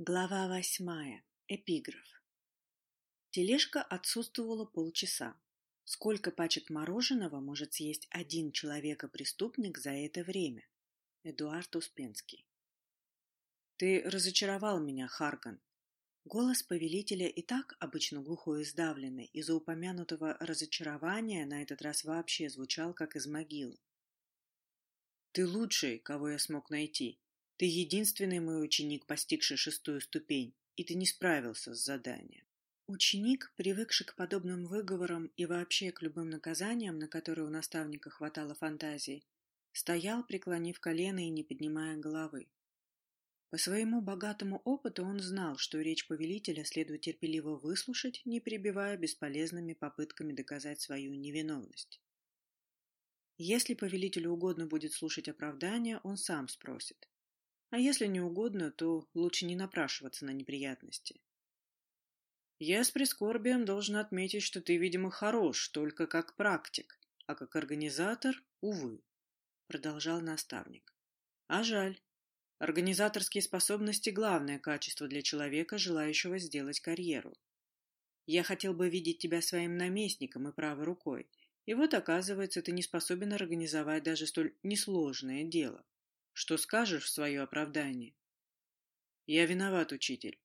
Глава восьмая. Эпиграф. Тележка отсутствовала полчаса. Сколько пачек мороженого может съесть один человека-преступник за это время? Эдуард Успенский. Ты разочаровал меня, Харган. Голос повелителя и так обычно глухой и сдавленный, из-за упомянутого разочарования на этот раз вообще звучал, как из могилы. Ты лучший, кого я смог найти, ты единственный мой ученик, постигший шестую ступень, и ты не справился с заданием. Ученик, привыкший к подобным выговорам и вообще к любым наказаниям, на которые у наставника хватало фантазии, стоял, преклонив колено и не поднимая головы. По своему богатому опыту он знал, что речь повелителя следует терпеливо выслушать, не перебивая бесполезными попытками доказать свою невиновность. Если повелителю угодно будет слушать оправдания, он сам спросит. А если не угодно, то лучше не напрашиваться на неприятности. Я с прискорбием должен отметить, что ты, видимо, хорош только как практик, а как организатор, увы, продолжал наставник. А жаль. Организаторские способности – главное качество для человека, желающего сделать карьеру. Я хотел бы видеть тебя своим наместником и правой рукой, и вот, оказывается, ты не способен организовать даже столь несложное дело. Что скажешь в свое оправдание? Я виноват, учитель.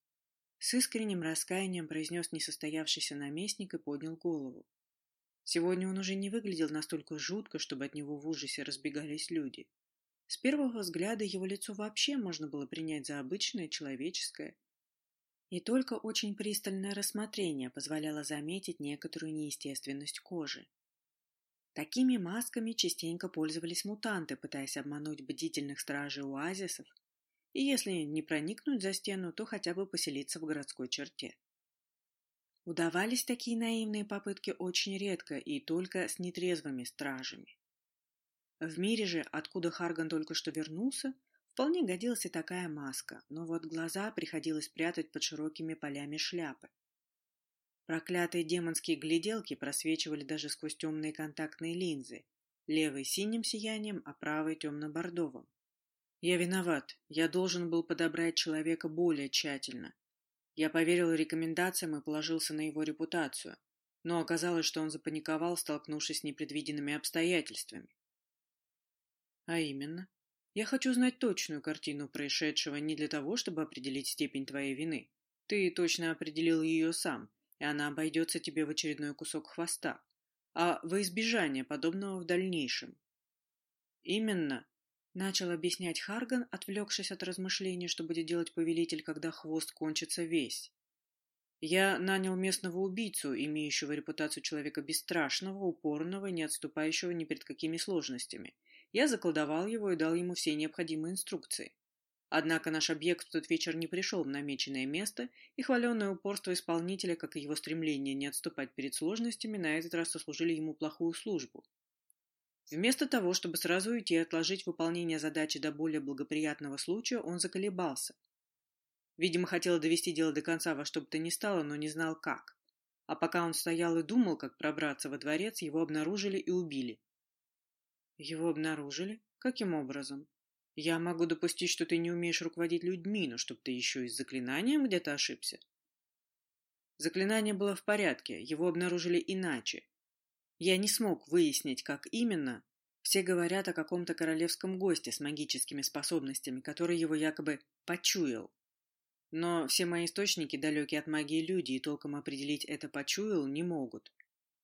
С искренним раскаянием произнес несостоявшийся наместник и поднял голову. Сегодня он уже не выглядел настолько жутко, чтобы от него в ужасе разбегались люди. С первого взгляда его лицо вообще можно было принять за обычное человеческое, и только очень пристальное рассмотрение позволяло заметить некоторую неестественность кожи. Такими масками частенько пользовались мутанты, пытаясь обмануть бдительных стражей оазисов, и если не проникнуть за стену, то хотя бы поселиться в городской черте. Удавались такие наивные попытки очень редко и только с нетрезвыми стражами. В мире же, откуда Харган только что вернулся, вполне годилась и такая маска, но вот глаза приходилось прятать под широкими полями шляпы. Проклятые демонские гляделки просвечивали даже сквозь темные контактные линзы, левой синим сиянием, а правой темно-бордовым. Я виноват. Я должен был подобрать человека более тщательно. Я поверил рекомендациям и положился на его репутацию, но оказалось, что он запаниковал, столкнувшись с непредвиденными обстоятельствами. А именно, я хочу знать точную картину происшедшего не для того, чтобы определить степень твоей вины. Ты точно определил ее сам, и она обойдется тебе в очередной кусок хвоста, а во избежание подобного в дальнейшем. Именно, начал объяснять Харган, отвлекшись от размышлений, что будет делать повелитель, когда хвост кончится весь. Я нанял местного убийцу, имеющего репутацию человека бесстрашного, упорного не отступающего ни перед какими сложностями. Я заколдовал его и дал ему все необходимые инструкции. Однако наш объект в тот вечер не пришел в намеченное место, и хваленное упорство исполнителя, как и его стремление не отступать перед сложностями, на этот раз сослужили ему плохую службу. Вместо того, чтобы сразу уйти и отложить выполнение задачи до более благоприятного случая, он заколебался. Видимо, хотел довести дело до конца во что бы то ни стало, но не знал как. А пока он стоял и думал, как пробраться во дворец, его обнаружили и убили. Его обнаружили? Каким образом? Я могу допустить, что ты не умеешь руководить людьми, но чтоб ты еще и с заклинанием где-то ошибся. Заклинание было в порядке, его обнаружили иначе. Я не смог выяснить, как именно. Все говорят о каком-то королевском госте с магическими способностями, который его якобы почуял. Но все мои источники, далекие от магии люди, и толком определить это почуял, не могут.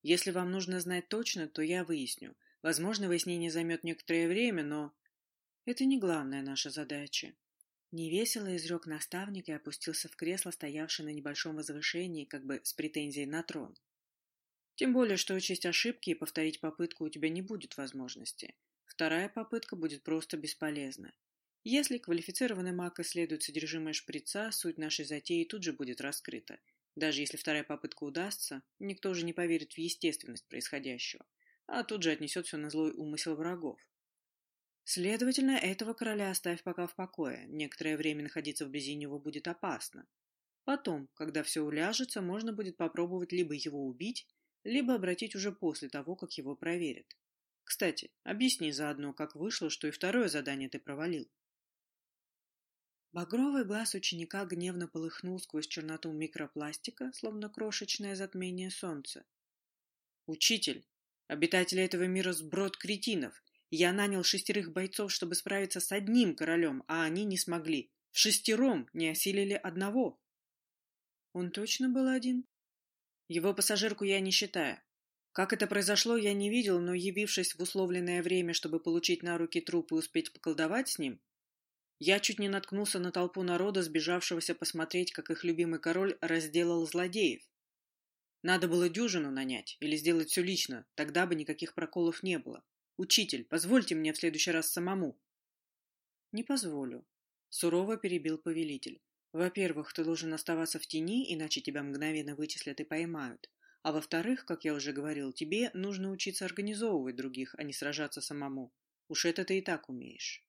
Если вам нужно знать точно, то я выясню. Возможно, выяснение займет некоторое время, но... Это не главная наша задача. Невесело изрек наставник и опустился в кресло, стоявшее на небольшом возвышении, как бы с претензией на трон. Тем более, что учесть ошибки и повторить попытку у тебя не будет возможности. Вторая попытка будет просто бесполезна. Если квалифицированный маг исследует содержимое шприца, суть нашей затеи тут же будет раскрыта. Даже если вторая попытка удастся, никто же не поверит в естественность происходящего, а тут же отнесет все на злой умысел врагов. Следовательно, этого короля оставь пока в покое. Некоторое время находиться вблизи него будет опасно. Потом, когда все уляжется, можно будет попробовать либо его убить, либо обратить уже после того, как его проверят. Кстати, объясни заодно, как вышло, что и второе задание ты провалил. Багровый глаз ученика гневно полыхнул сквозь черноту микропластика, словно крошечное затмение солнца. «Учитель! Обитатели этого мира сброд кретинов! Я нанял шестерых бойцов, чтобы справиться с одним королем, а они не смогли. В шестером не осилили одного!» «Он точно был один?» «Его пассажирку я не считаю. Как это произошло, я не видел, но, явившись в условленное время, чтобы получить на руки труп и успеть поколдовать с ним, я чуть не наткнулся на толпу народа, сбежавшегося посмотреть, как их любимый король разделал злодеев. Надо было дюжину нанять или сделать все лично, тогда бы никаких проколов не было. Учитель, позвольте мне в следующий раз самому. Не позволю. Сурово перебил повелитель. Во-первых, ты должен оставаться в тени, иначе тебя мгновенно вычислят и поймают. А во-вторых, как я уже говорил, тебе нужно учиться организовывать других, а не сражаться самому. Уж это ты и так умеешь.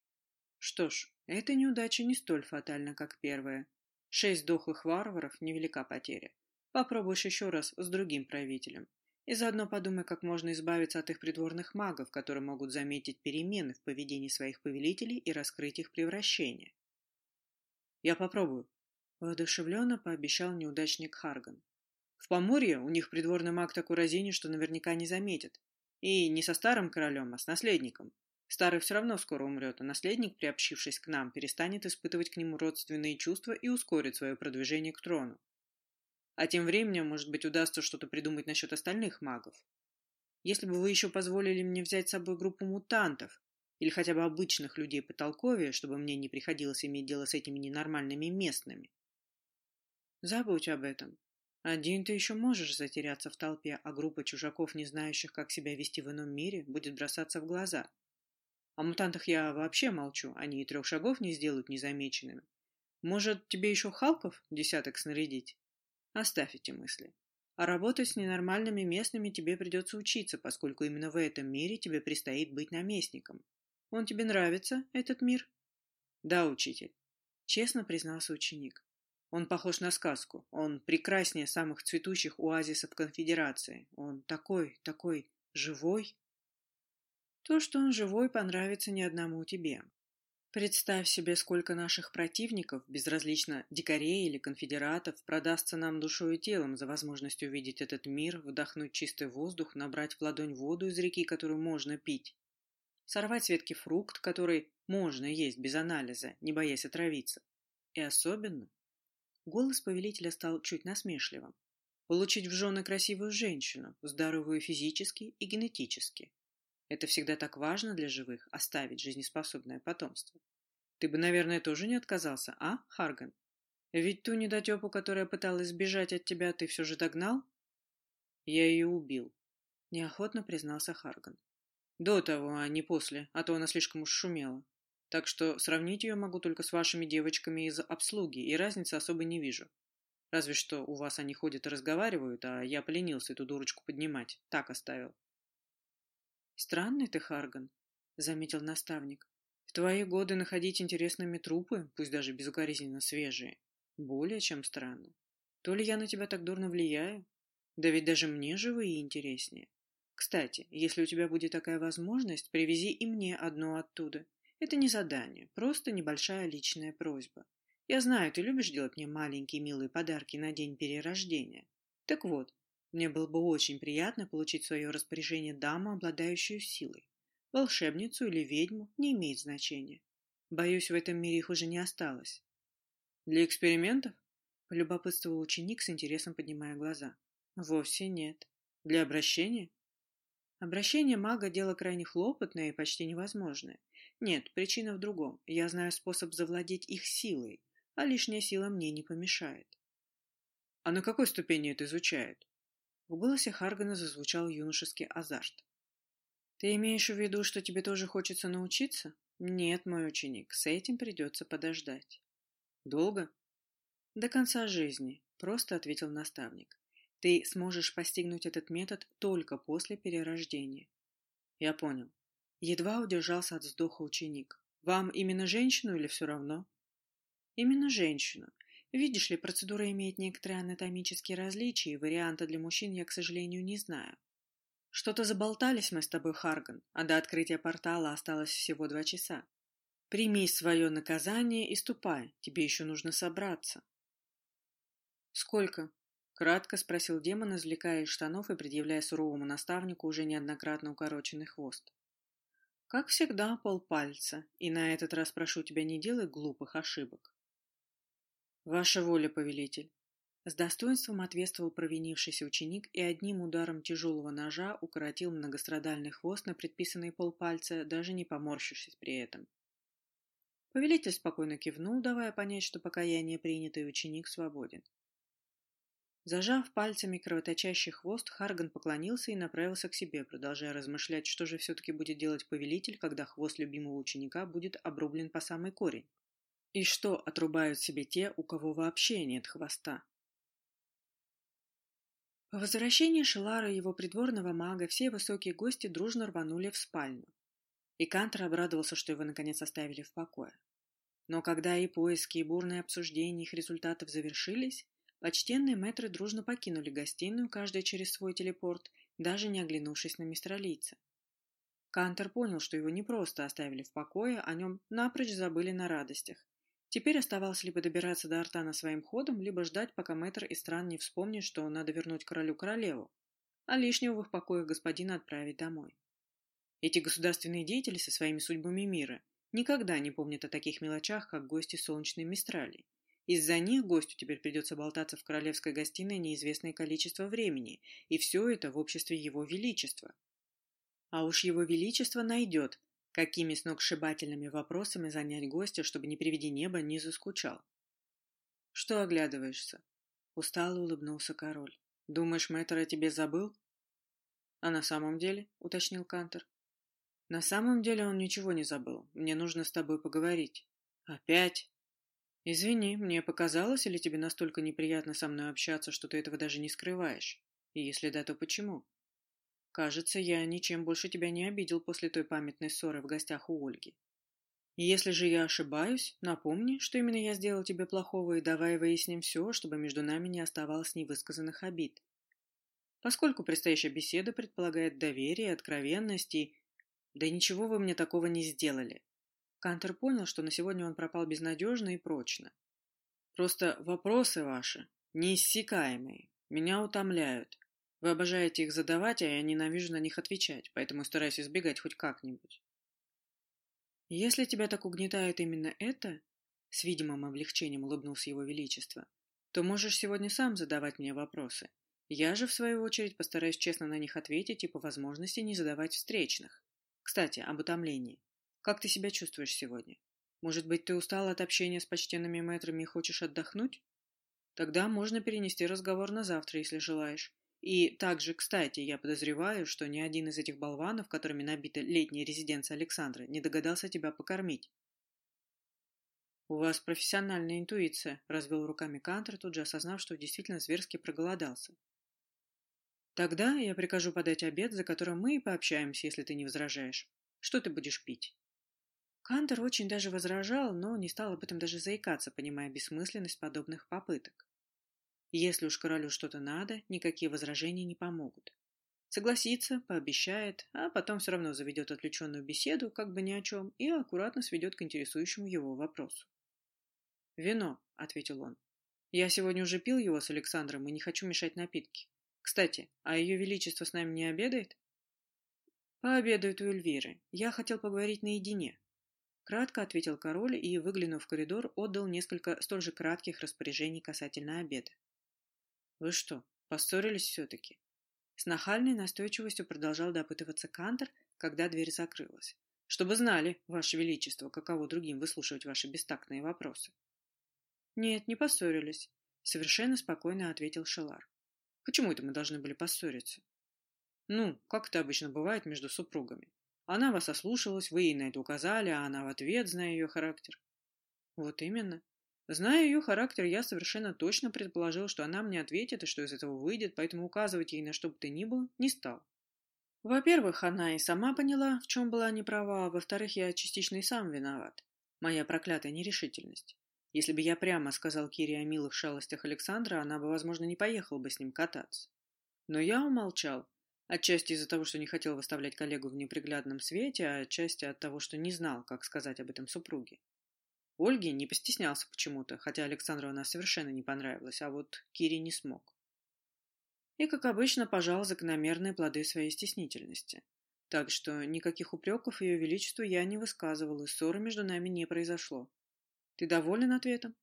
Что ж, эта неудача не столь фатальна, как первая. Шесть дохлых варваров – невелика потеря. Попробуешь еще раз с другим правителем. И заодно подумай, как можно избавиться от их придворных магов, которые могут заметить перемены в поведении своих повелителей и раскрыть их превращение. «Я попробую», – воодушевленно пообещал неудачник Харган. «В Поморье у них придворный маг такой разини, что наверняка не заметит. И не со старым королем, а с наследником. Старый все равно скоро умрет, а наследник, приобщившись к нам, перестанет испытывать к нему родственные чувства и ускорит свое продвижение к трону. А тем временем, может быть, удастся что-то придумать насчет остальных магов. Если бы вы еще позволили мне взять с собой группу мутантов, или хотя бы обычных людей потолковее, чтобы мне не приходилось иметь дело с этими ненормальными местными. Забудь об этом. Один ты еще можешь затеряться в толпе, а группа чужаков, не знающих, как себя вести в ином мире, будет бросаться в глаза. О мутантах я вообще молчу, они и трех шагов не сделают незамеченными. Может, тебе еще Халков десяток снарядить? Оставь эти мысли. А работать с ненормальными местными тебе придется учиться, поскольку именно в этом мире тебе предстоит быть наместником. Он тебе нравится, этот мир? Да, учитель. Честно признался ученик. Он похож на сказку. Он прекраснее самых цветущих оазисов конфедерации. Он такой, такой живой. То, что он живой, понравится ни одному тебе. Представь себе, сколько наших противников, безразлично дикарей или конфедератов, продастся нам душой и телом за возможность увидеть этот мир, вдохнуть чистый воздух, набрать в ладонь воду из реки, которую можно пить, сорвать с ветки фрукт, который можно есть без анализа, не боясь отравиться. И особенно... Голос повелителя стал чуть насмешливым. Получить в жены красивую женщину, здоровую физически и генетически, это всегда так важно для живых – оставить жизнеспособное потомство. Ты бы, наверное, тоже не отказался, а, Харган? Ведь ту недотепу, которая пыталась сбежать от тебя, ты все же догнал? Я ее убил, – неохотно признался Харган. До того, а не после, а то она слишком уж шумела. Так что сравнить ее могу только с вашими девочками из обслуги, и разницы особо не вижу. Разве что у вас они ходят и разговаривают, а я поленился эту дурочку поднимать. Так оставил. «Странный ты, Харган», — заметил наставник. «В твои годы находить интересными трупы, пусть даже безукоризненно свежие, более чем странно. То ли я на тебя так дурно влияю? Да ведь даже мне живые интереснее. Кстати, если у тебя будет такая возможность, привези и мне одну оттуда. Это не задание, просто небольшая личная просьба. Я знаю, ты любишь делать мне маленькие милые подарки на день перерождения. Так вот, мне было бы очень приятно получить в свое распоряжение даму, обладающую силой. Волшебницу или ведьму не имеет значения. Боюсь, в этом мире их уже не осталось. Для экспериментов? Полюбопытствовал ученик с интересом, поднимая глаза. Вовсе нет. Для обращения? Обращение мага – дело крайне хлопотное и почти невозможное. Нет, причина в другом. Я знаю способ завладеть их силой, а лишняя сила мне не помешает. А на какой ступени это изучают? В голосе Харгана зазвучал юношеский азарт. «Ты имеешь в виду, что тебе тоже хочется научиться?» «Нет, мой ученик, с этим придется подождать». «Долго?» «До конца жизни», — просто ответил наставник. «Ты сможешь постигнуть этот метод только после перерождения». «Я понял». Едва удержался от вздоха ученик. «Вам именно женщину или все равно?» «Именно женщину. Видишь ли, процедура имеет некоторые анатомические различия, и варианта для мужчин я, к сожалению, не знаю. Что-то заболтались мы с тобой, Харган, а до открытия портала осталось всего два часа. Прими свое наказание и ступай, тебе еще нужно собраться. Сколько? Кратко спросил демон, извлекая из штанов и предъявляя суровому наставнику уже неоднократно укороченный хвост. Как всегда, полпальца, и на этот раз прошу тебя не делай глупых ошибок. Ваша воля, повелитель. С достоинством ответствовал провинившийся ученик и одним ударом тяжелого ножа укоротил многострадальный хвост на предписанные полпальца, даже не поморщившись при этом. Повелитель спокойно кивнул, давая понять, что покаяние принято и ученик свободен. Зажав пальцами кровоточащий хвост, Харган поклонился и направился к себе, продолжая размышлять, что же все-таки будет делать повелитель, когда хвост любимого ученика будет обрублен по самый корень. И что отрубают себе те, у кого вообще нет хвоста? По возвращении Шелара и его придворного мага все высокие гости дружно рванули в спальню. И Кантор обрадовался, что его наконец оставили в покое. Но когда и поиски, и бурные обсуждения их результатов завершились, почтенные мэтры дружно покинули гостиную, каждый через свой телепорт, даже не оглянувшись на мистралийца. Кантор понял, что его не просто оставили в покое, о нем напрочь забыли на радостях. Теперь оставалось либо добираться до Артана своим ходом, либо ждать, пока мэтр из стран не вспомнит, что надо вернуть королю королеву, а лишнего в их покоях господина отправить домой. Эти государственные деятели со своими судьбами мира никогда не помнят о таких мелочах, как гости солнечной Мистрали. Из-за них гостю теперь придется болтаться в королевской гостиной неизвестное количество времени, и все это в обществе его величества. А уж его величество найдет, какими сногсшибательными вопросами занять гостя, чтобы не приведи небо не заскучал. «Что оглядываешься?» Устало улыбнулся король. «Думаешь, мэтр о тебе забыл?» «А на самом деле?» — уточнил Кантер. На самом деле он ничего не забыл. Мне нужно с тобой поговорить. Опять? Извини, мне показалось, или тебе настолько неприятно со мной общаться, что ты этого даже не скрываешь? И если да, то почему? Кажется, я ничем больше тебя не обидел после той памятной ссоры в гостях у Ольги. Если же я ошибаюсь, напомни, что именно я сделал тебе плохого, и давай выясним все, чтобы между нами не оставалось невысказанных обид. Поскольку предстоящая беседа предполагает доверие, откровенность и да ничего вы мне такого не сделали. Кантер понял, что на сегодня он пропал безнадежно и прочно. Просто вопросы ваши неиссякаемые, меня утомляют. Вы обожаете их задавать, а я ненавижу на них отвечать, поэтому стараюсь избегать хоть как-нибудь. Если тебя так угнетает именно это, с видимым облегчением улыбнулся его величество, то можешь сегодня сам задавать мне вопросы. Я же, в свою очередь, постараюсь честно на них ответить и по возможности не задавать встречных. Кстати, об утомлении. Как ты себя чувствуешь сегодня? Может быть, ты устал от общения с почтенными мэтрами и хочешь отдохнуть? Тогда можно перенести разговор на завтра, если желаешь. И также, кстати, я подозреваю, что ни один из этих болванов, которыми набита летняя резиденция Александра, не догадался тебя покормить. «У вас профессиональная интуиция», — развел руками Кантер, тут же осознав, что действительно зверски проголодался. Тогда я прикажу подать обед, за которым мы и пообщаемся, если ты не возражаешь. Что ты будешь пить? Кантер очень даже возражал, но не стал об этом даже заикаться, понимая бессмысленность подобных попыток. Если уж королю что-то надо, никакие возражения не помогут. Согласится, пообещает, а потом все равно заведет отвлеченную беседу, как бы ни о чем, и аккуратно сведет к интересующему его вопросу. «Вино», — ответил он. «Я сегодня уже пил его с Александром и не хочу мешать напитки. Кстати, а ее величество с нами не обедает? Пообедают у Эльвиры. Я хотел поговорить наедине. Кратко ответил король и, выглянув в коридор, отдал несколько столь же кратких распоряжений касательно обеда. Вы что, поссорились все-таки? С нахальной настойчивостью продолжал допытываться Кантор, когда дверь закрылась. Чтобы знали, Ваше Величество, каково другим выслушивать ваши бестактные вопросы. Нет, не поссорились, совершенно спокойно ответил Шелар. Почему это мы должны были поссориться? Ну, как это обычно бывает между супругами. Она вас ослушалась, вы ей на это указали, а она в ответ, зная ее характер. Вот именно. Зная ее характер, я совершенно точно предположил, что она мне ответит и что из этого выйдет, поэтому указывать ей на что бы то ни было не стал. Во-первых, она и сама поняла, в чем была неправа, а во-вторых, я частично и сам виноват. Моя проклятая нерешительность. Если бы я прямо сказал Кире о милых шалостях Александра, она бы, возможно, не поехала бы с ним кататься. Но я умолчал, Отчасти из-за того, что не хотел выставлять коллегу в неприглядном свете, а отчасти от того, что не знал, как сказать об этом супруге. Ольге не постеснялся почему-то, хотя Александру она совершенно не понравилась, а вот Кире не смог. И, как обычно, пожал закономерные плоды своей стеснительности. Так что никаких упреков Ее Величеству я не высказывал, и ссоры между нами не произошло. Ты доволен ответом?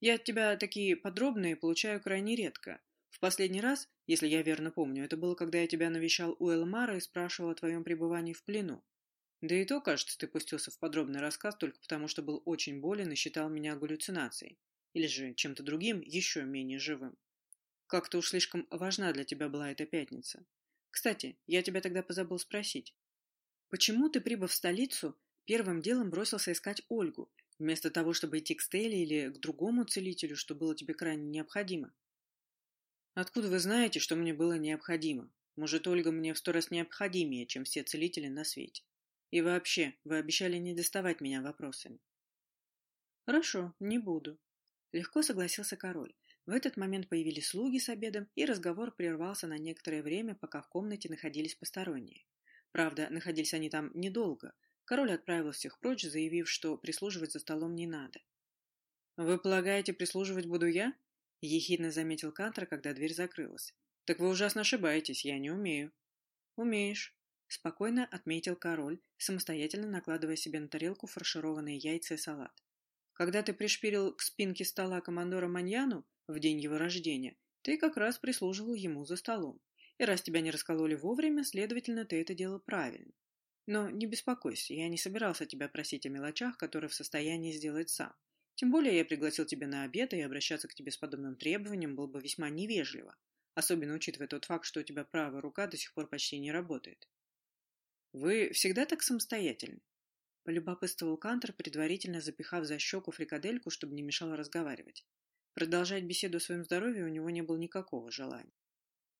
Я от тебя такие подробные получаю крайне редко. В последний раз, если я верно помню, это было, когда я тебя навещал у Элмара и спрашивал о твоем пребывании в плену. Да и то, кажется, ты пустился в подробный рассказ только потому, что был очень болен и считал меня галлюцинацией. Или же чем-то другим, еще менее живым. Как-то уж слишком важна для тебя была эта пятница. Кстати, я тебя тогда позабыл спросить. Почему ты, прибыв в столицу, первым делом бросился искать Ольгу, вместо того, чтобы идти к Стелле или к другому целителю, что было тебе крайне необходимо? Откуда вы знаете, что мне было необходимо? Может, Ольга мне в сто раз необходимее, чем все целители на свете. И вообще, вы обещали не доставать меня вопросами. Хорошо, не буду. Легко согласился король. В этот момент появились слуги с обедом, и разговор прервался на некоторое время, пока в комнате находились посторонние. Правда, находились они там недолго, Король отправил всех прочь, заявив, что прислуживать за столом не надо. «Вы полагаете, прислуживать буду я?» — ехидно заметил Кантер, когда дверь закрылась. «Так вы ужасно ошибаетесь, я не умею». «Умеешь», — спокойно отметил король, самостоятельно накладывая себе на тарелку фаршированные яйца и салат. «Когда ты пришпилил к спинке стола командора Маньяну в день его рождения, ты как раз прислуживал ему за столом. И раз тебя не раскололи вовремя, следовательно, ты это делал правильно. Но не беспокойся, я не собирался тебя просить о мелочах, которые в состоянии сделать сам. Тем более я пригласил тебя на обед, и обращаться к тебе с подобным требованием было бы весьма невежливо, особенно учитывая тот факт, что у тебя правая рука до сих пор почти не работает. Вы всегда так самостоятельны? Полюбопытствовал Кантер, предварительно запихав за щеку фрикадельку, чтобы не мешало разговаривать. Продолжать беседу о своем здоровье у него не было никакого желания.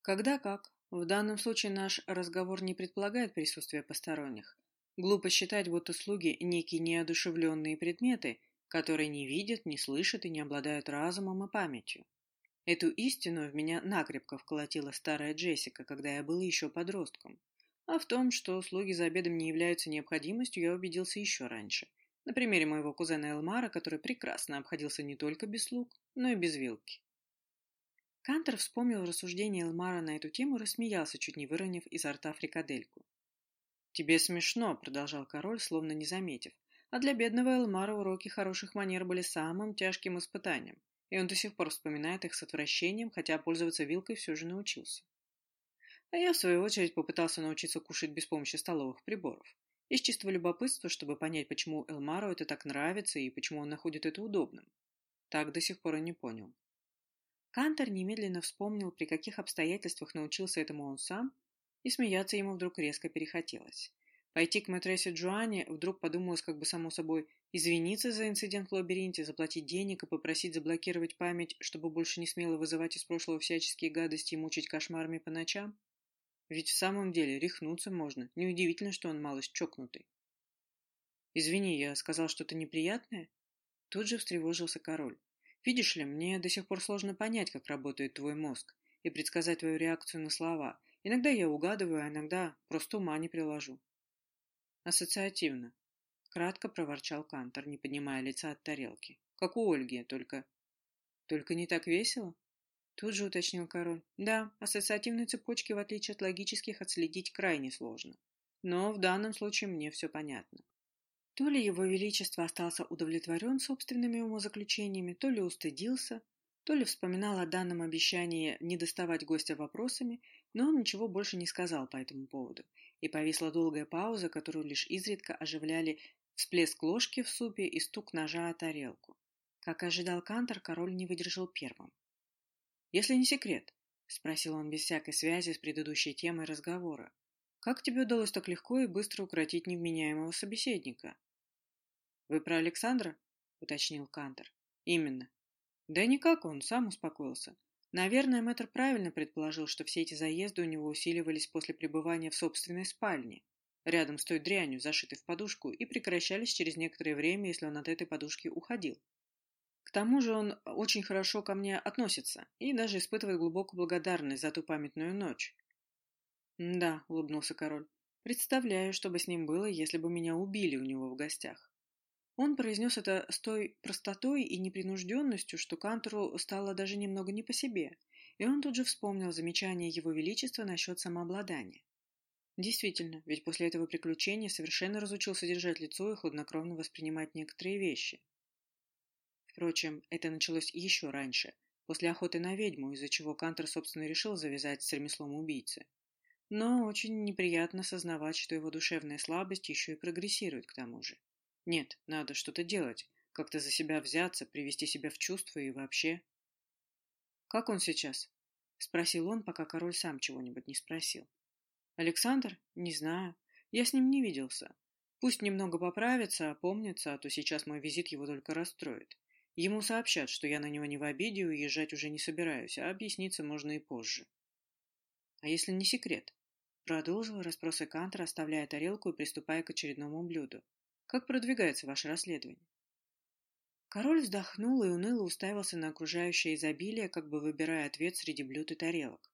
Когда как, в данном случае наш разговор не предполагает присутствия посторонних. Глупо считать, будто слуги – некие неодушевленные предметы, которые не видят, не слышат и не обладают разумом и памятью. Эту истину в меня накрепко вколотила старая Джессика, когда я был еще подростком. А в том, что слуги за обедом не являются необходимостью, я убедился еще раньше. На примере моего кузена Элмара, который прекрасно обходился не только без слуг, но и без вилки. Кантер вспомнил рассуждение Элмара на эту тему и рассмеялся, чуть не выронив изо рта фрикадельку. «Тебе смешно», — продолжал король, словно не заметив. А для бедного Элмара уроки хороших манер были самым тяжким испытанием, и он до сих пор вспоминает их с отвращением, хотя пользоваться вилкой все же научился. А я, в свою очередь, попытался научиться кушать без помощи столовых приборов. Из чистого любопытства, чтобы понять, почему Элмару это так нравится и почему он находит это удобным. Так до сих пор и не понял. Кантор немедленно вспомнил, при каких обстоятельствах научился этому он сам, и смеяться ему вдруг резко перехотелось. Пойти к матрессе Джоанне вдруг подумалось как бы само собой извиниться за инцидент в лабиринте, заплатить денег и попросить заблокировать память, чтобы больше не смело вызывать из прошлого всяческие гадости и мучить кошмарами по ночам. Ведь в самом деле рехнуться можно. Неудивительно, что он малость чокнутый. «Извини, я сказал что-то неприятное?» Тут же встревожился король. Видишь ли, мне до сих пор сложно понять, как работает твой мозг, и предсказать твою реакцию на слова. Иногда я угадываю, а иногда просто ума не приложу. Ассоциативно. Кратко проворчал Кантор, не поднимая лица от тарелки. Как у Ольги, только... Только не так весело? Тут же уточнил король. Да, ассоциативные цепочки, в отличие от логических, отследить крайне сложно. Но в данном случае мне все понятно. То ли его величество остался удовлетворен собственными умозаключениями, то ли устыдился, то ли вспоминал о данном обещании не доставать гостя вопросами, но он ничего больше не сказал по этому поводу, и повисла долгая пауза, которую лишь изредка оживляли всплеск ложки в супе и стук ножа о тарелку. Как ожидал Кантор, король не выдержал первым. «Если не секрет», — спросил он без всякой связи с предыдущей темой разговора, «как тебе удалось так легко и быстро укротить невменяемого собеседника?» «Вы про Александра?» — уточнил Кантер. «Именно». «Да никак он, сам успокоился. Наверное, мэтр правильно предположил, что все эти заезды у него усиливались после пребывания в собственной спальне, рядом с той дрянью, зашитой в подушку, и прекращались через некоторое время, если он от этой подушки уходил. К тому же он очень хорошо ко мне относится и даже испытывает глубокую благодарность за ту памятную ночь. «Да», — улыбнулся король. «Представляю, что бы с ним было, если бы меня убили у него в гостях». Он произнес это с той простотой и непринужденностью, что Кантору стало даже немного не по себе, и он тут же вспомнил замечание его величества насчет самообладания. Действительно, ведь после этого приключения совершенно разучился держать лицо и хладнокровно воспринимать некоторые вещи. Впрочем, это началось еще раньше, после охоты на ведьму, из-за чего Кантор, собственно, решил завязать с ремеслом убийцы. Но очень неприятно сознавать, что его душевная слабость еще и прогрессирует к тому же. Нет, надо что-то делать, как-то за себя взяться, привести себя в чувство и вообще. «Как он сейчас?» — спросил он, пока король сам чего-нибудь не спросил. «Александр? Не знаю. Я с ним не виделся. Пусть немного поправится, опомнится, а то сейчас мой визит его только расстроит. Ему сообщат, что я на него не в обиде уезжать уже не собираюсь, а объясниться можно и позже». «А если не секрет?» Продолжил расспросы Кантер, оставляя тарелку и приступая к очередному блюду. «Как продвигается ваше расследование?» Король вздохнул и уныло уставился на окружающее изобилие, как бы выбирая ответ среди блюд и тарелок.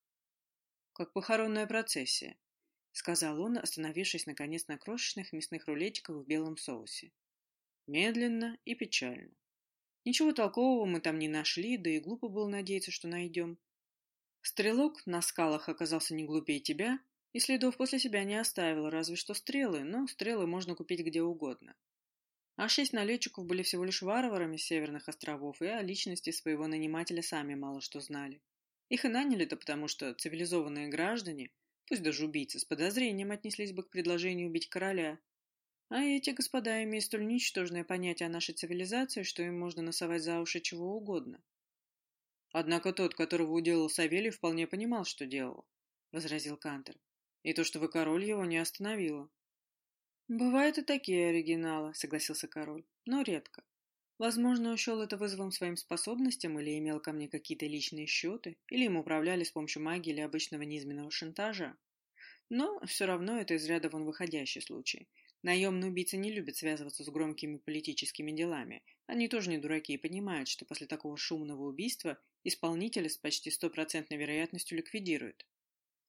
«Как похоронная процессия», — сказал он, остановившись наконец на крошечных мясных рулетиках в белом соусе. «Медленно и печально. Ничего толкового мы там не нашли, да и глупо было надеяться, что найдем. Стрелок на скалах оказался не глупее тебя и следов после себя не оставил, разве что стрелы, но стрелы можно купить где угодно. А шесть налетчиков были всего лишь варварами северных островов, и о личности своего нанимателя сами мало что знали. Их и наняли-то потому, что цивилизованные граждане, пусть даже убийцы, с подозрением отнеслись бы к предложению убить короля. А эти господа имеют столь ничтожное понятие о нашей цивилизации, что им можно носовать за уши чего угодно. Однако тот, которого уделал Савелий, вполне понимал, что делал, — возразил Кантер. И то, что вы король, его не остановило. «Бывают и такие оригиналы», — согласился король, — «но редко. Возможно, он это вызовом своим способностям или имел ко мне какие-то личные счеты, или им управляли с помощью магии или обычного низменного шантажа. Но все равно это из ряда вон выходящий случай. Наемные убийцы не любят связываться с громкими политическими делами. Они тоже не дураки и понимают, что после такого шумного убийства исполнителя с почти стопроцентной вероятностью ликвидируют.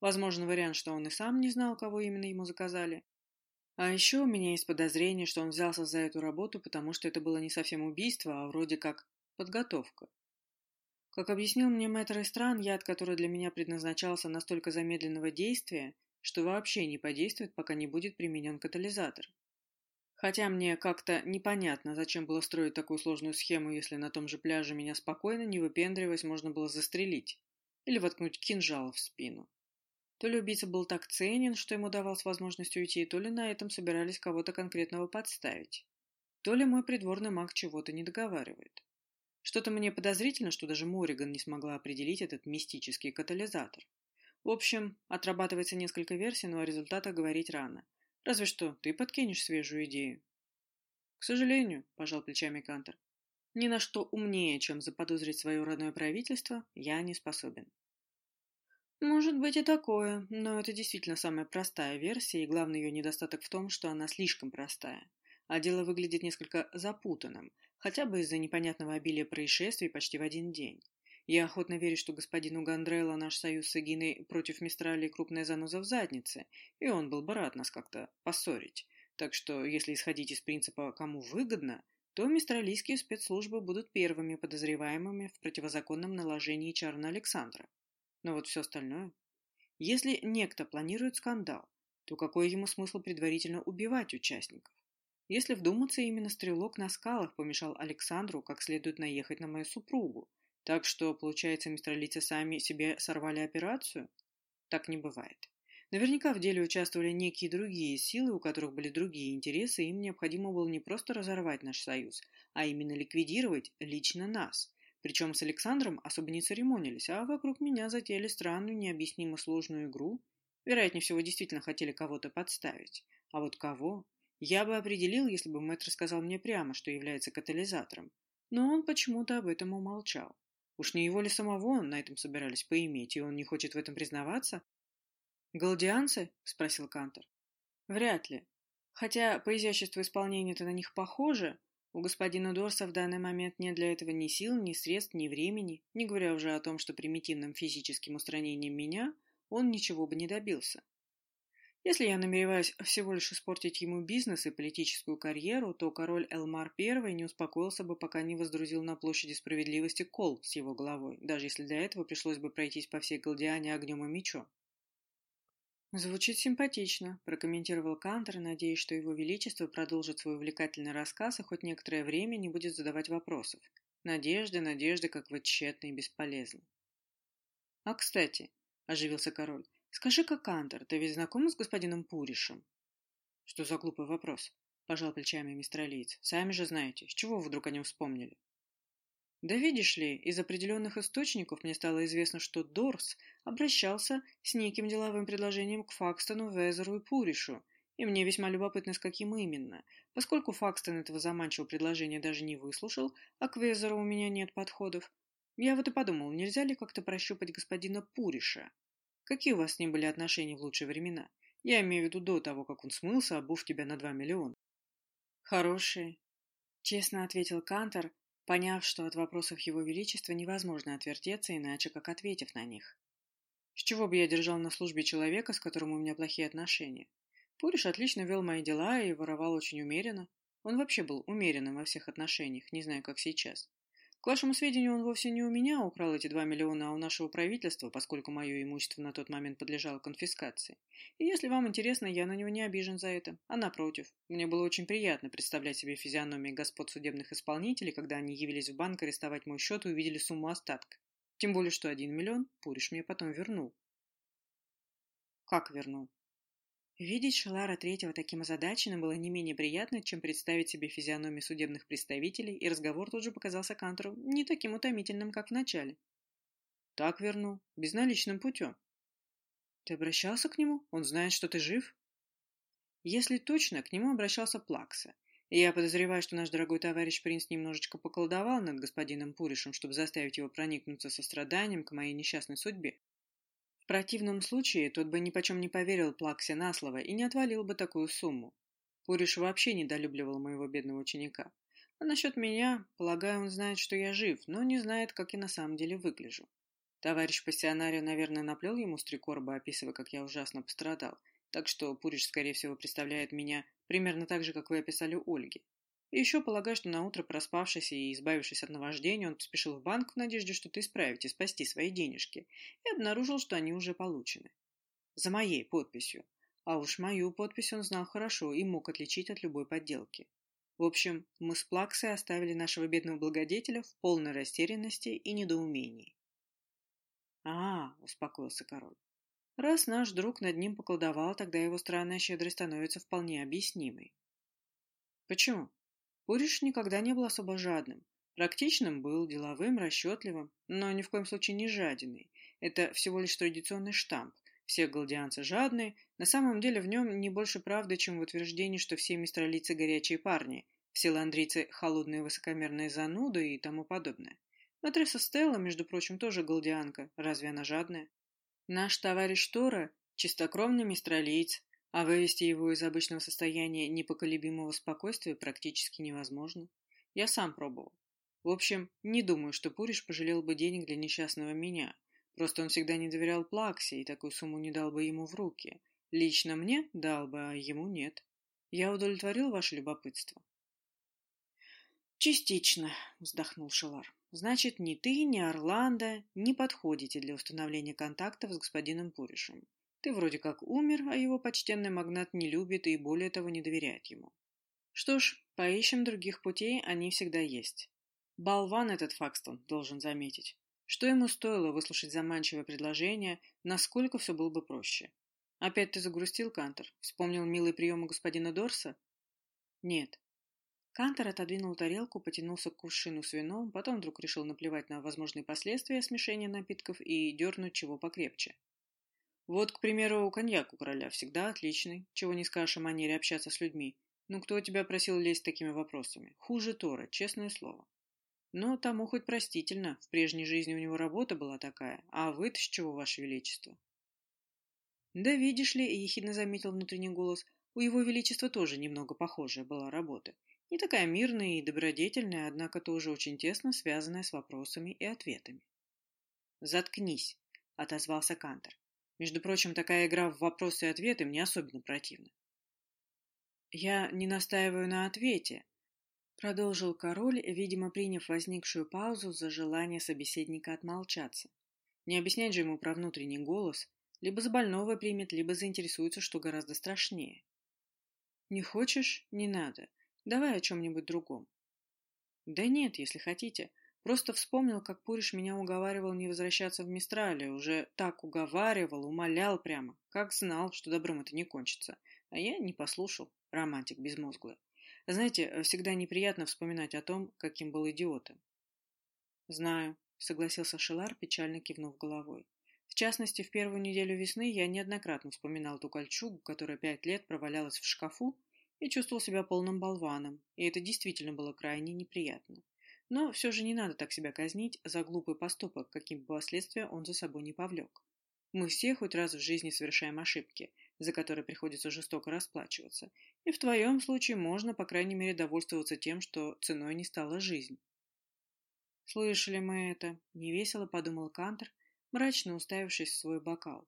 Возможно, вариант, что он и сам не знал, кого именно ему заказали. А еще у меня есть подозрение, что он взялся за эту работу, потому что это было не совсем убийство, а вроде как подготовка. Как объяснил мне мэтр стран, яд, который для меня предназначался настолько замедленного действия, что вообще не подействует, пока не будет применен катализатор. Хотя мне как-то непонятно, зачем было строить такую сложную схему, если на том же пляже меня спокойно, не выпендриваясь, можно было застрелить или воткнуть кинжал в спину. То ли убийца был так ценен, что ему давалась возможность уйти, то ли на этом собирались кого-то конкретного подставить. То ли мой придворный маг чего-то не договаривает. Что-то мне подозрительно, что даже Мориган не смогла определить этот мистический катализатор. В общем, отрабатывается несколько версий, но о результатах говорить рано. Разве что ты подкинешь свежую идею. К сожалению, пожал плечами Кантер, ни на что умнее, чем заподозрить свое родное правительство, я не способен. Может быть и такое, но это действительно самая простая версия, и главный ее недостаток в том, что она слишком простая. А дело выглядит несколько запутанным, хотя бы из-за непонятного обилия происшествий почти в один день. Я охотно верю, что господину Гандрелло наш союз с Эгиной против Мистрали крупная заноза в заднице, и он был бы рад нас как-то поссорить. Так что, если исходить из принципа «кому выгодно», то мистралийские спецслужбы будут первыми подозреваемыми в противозаконном наложении чар на Александра. Но вот все остальное... Если некто планирует скандал, то какой ему смысл предварительно убивать участников? Если вдуматься, именно стрелок на скалах помешал Александру как следует наехать на мою супругу. Так что, получается, мистралицы сами себе сорвали операцию? Так не бывает. Наверняка в деле участвовали некие другие силы, у которых были другие интересы, и им необходимо было не просто разорвать наш союз, а именно ликвидировать лично нас. Причем с Александром особо не церемонились, а вокруг меня затеяли странную, необъяснимо сложную игру. Вероятнее всего, действительно хотели кого-то подставить. А вот кого? Я бы определил, если бы мэтр сказал мне прямо, что является катализатором. Но он почему-то об этом умолчал. Уж не его ли самого на этом собирались поиметь, и он не хочет в этом признаваться? «Галдианцы?» — спросил Кантор. «Вряд ли. Хотя по изяществу исполнения-то на них похоже, у господина Дорса в данный момент нет для этого ни сил, ни средств, ни времени, не говоря уже о том, что примитивным физическим устранением меня он ничего бы не добился. Если я намереваюсь всего лишь испортить ему бизнес и политическую карьеру, то король Элмар I не успокоился бы, пока не воздрузил на площади справедливости кол с его головой, даже если для этого пришлось бы пройтись по всей Галдиане огнем и мечом. «Звучит симпатично», – прокомментировал Кантер, надеясь, что его величество продолжит свой увлекательный рассказ и хоть некоторое время не будет задавать вопросов. Надежды, надежды, как вы тщетны и бесполезны. «А, кстати», – оживился король, – «скажи-ка, Кантер, ты ведь знаком с господином Пуришем?» «Что за глупый вопрос?» – пожал плечами мистер Алиец. «Сами же знаете, с чего вдруг о нем вспомнили?» Да видишь ли, из определенных источников мне стало известно, что Дорс обращался с неким деловым предложением к Факстону, Везеру и Пуришу, и мне весьма любопытно, с каким именно, поскольку Факстон этого заманчивого предложения даже не выслушал, а к Везеру у меня нет подходов. Я вот и подумал, нельзя ли как-то прощупать господина Пуриша? Какие у вас с ним были отношения в лучшие времена? Я имею в виду до того, как он смылся, обув тебя на два миллиона. Хорошие, честно ответил Кантор, поняв, что от вопросов Его Величества невозможно отвертеться иначе, как ответив на них. С чего бы я держал на службе человека, с которым у меня плохие отношения? Пуриш отлично вел мои дела и воровал очень умеренно. Он вообще был умеренным во всех отношениях, не знаю, как сейчас. К вашему сведению, он вовсе не у меня украл эти два миллиона, а у нашего правительства, поскольку мое имущество на тот момент подлежало конфискации. И если вам интересно, я на него не обижен за это, а напротив. Мне было очень приятно представлять себе физиономии господ судебных исполнителей, когда они явились в банк арестовать мой счет и увидели сумму остатка. Тем более, что один миллион Пуриш мне потом вернул. Как вернул? Видеть Шелара Третьего таким озадаченным было не менее приятно, чем представить себе физиономии судебных представителей, и разговор тут же показался Кантору не таким утомительным, как в начале. «Так верну. Безналичным путем». «Ты обращался к нему? Он знает, что ты жив?» Если точно, к нему обращался Плакса. Я подозреваю, что наш дорогой товарищ принц немножечко поколдовал над господином Пуришем, чтобы заставить его проникнуться состраданием к моей несчастной судьбе. В противном случае тот бы ни почем не поверил Плаксе на слово и не отвалил бы такую сумму. Пуриш вообще недолюбливал моего бедного ученика. А насчет меня, полагаю, он знает, что я жив, но не знает, как я на самом деле выгляжу. Товарищ пассионарио, наверное, наплел ему стрекорба, описывая, как я ужасно пострадал. Так что Пуриш, скорее всего, представляет меня примерно так же, как вы описали Ольге. Еще полагаю, что наутро проспавшись и избавившись от наваждения, он поспешил в банк в надежде что-то исправить и спасти свои денежки, и обнаружил, что они уже получены. За моей подписью. А уж мою подпись он знал хорошо и мог отличить от любой подделки. В общем, мы с Плаксой оставили нашего бедного благодетеля в полной растерянности и недоумении. «А, — успокоился король, — раз наш друг над ним поколдовал, тогда его странная щедрость становится вполне объяснимой». «Почему?» Уриш никогда не был особо жадным. Практичным был, деловым, расчетливым, но ни в коем случае не жадиной. Это всего лишь традиционный штамп. Все галдианцы жадные, на самом деле в нем не больше правды, чем в утверждении, что все мистралийцы горячие парни, все ландрийцы холодные высокомерные зануды и тому подобное. Матреса Стелла, между прочим, тоже галдианка, разве она жадная? Наш товарищ Тора – чистокровный мистралиец, а вывести его из обычного состояния непоколебимого спокойствия практически невозможно. Я сам пробовал. В общем, не думаю, что Пуриш пожалел бы денег для несчастного меня. Просто он всегда не доверял Плаксе и такую сумму не дал бы ему в руки. Лично мне дал бы, а ему нет. Я удовлетворил ваше любопытство. «Частично», — вздохнул Шелар. «Значит, ни ты, ни Орландо не подходите для установления контактов с господином Пуришем. Ты вроде как умер, а его почтенный магнат не любит и более того не доверяет ему. Что ж, поищем других путей, они всегда есть. Болван этот Факстон, должен заметить. Что ему стоило выслушать заманчивое предложение, насколько все было бы проще? Опять ты загрустил, Кантор? Вспомнил милый прием у господина Дорса? Нет. Кантор отодвинул тарелку, потянулся к кувшину с вином, потом вдруг решил наплевать на возможные последствия смешения напитков и дернуть чего покрепче. Вот, к примеру, коньяк у короля всегда отличный, чего не скажешь о манере общаться с людьми. Ну, кто тебя просил лезть такими вопросами? Хуже Тора, честное слово. Но тому хоть простительно, в прежней жизни у него работа была такая, а вы-то с чего, ваше величество? Да видишь ли, ехидно заметил внутренний голос, у его величества тоже немного похожая была работа. Не такая мирная и добродетельная, однако тоже очень тесно связанная с вопросами и ответами. «Заткнись», — отозвался Кантер. Между прочим, такая игра в вопросы и ответы мне особенно противна. «Я не настаиваю на ответе», — продолжил король, видимо, приняв возникшую паузу за желание собеседника отмолчаться. Не объяснять же ему про внутренний голос, либо за больного примет, либо заинтересуется, что гораздо страшнее. «Не хочешь? Не надо. Давай о чем-нибудь другом». «Да нет, если хотите. Просто вспомнил, как Пуриш меня уговаривал не возвращаться в Мистрале. Уже так уговаривал, умолял прямо. Как знал, что добром это не кончится. А я не послушал. Романтик безмозглый. Знаете, всегда неприятно вспоминать о том, каким был идиотом. Знаю, согласился Шелар, печально кивнув головой. В частности, в первую неделю весны я неоднократно вспоминал ту кольчугу, которая пять лет провалялась в шкафу, и чувствовал себя полным болваном, и это действительно было крайне неприятно. Но все же не надо так себя казнить за глупый поступок, каким бы последствия он за собой не повлек. Мы все хоть раз в жизни совершаем ошибки, за которые приходится жестоко расплачиваться, и в твоем случае можно, по крайней мере, довольствоваться тем, что ценой не стала жизнь. «Слышали мы это», — невесело подумал Кантер, мрачно уставившись в свой бокал.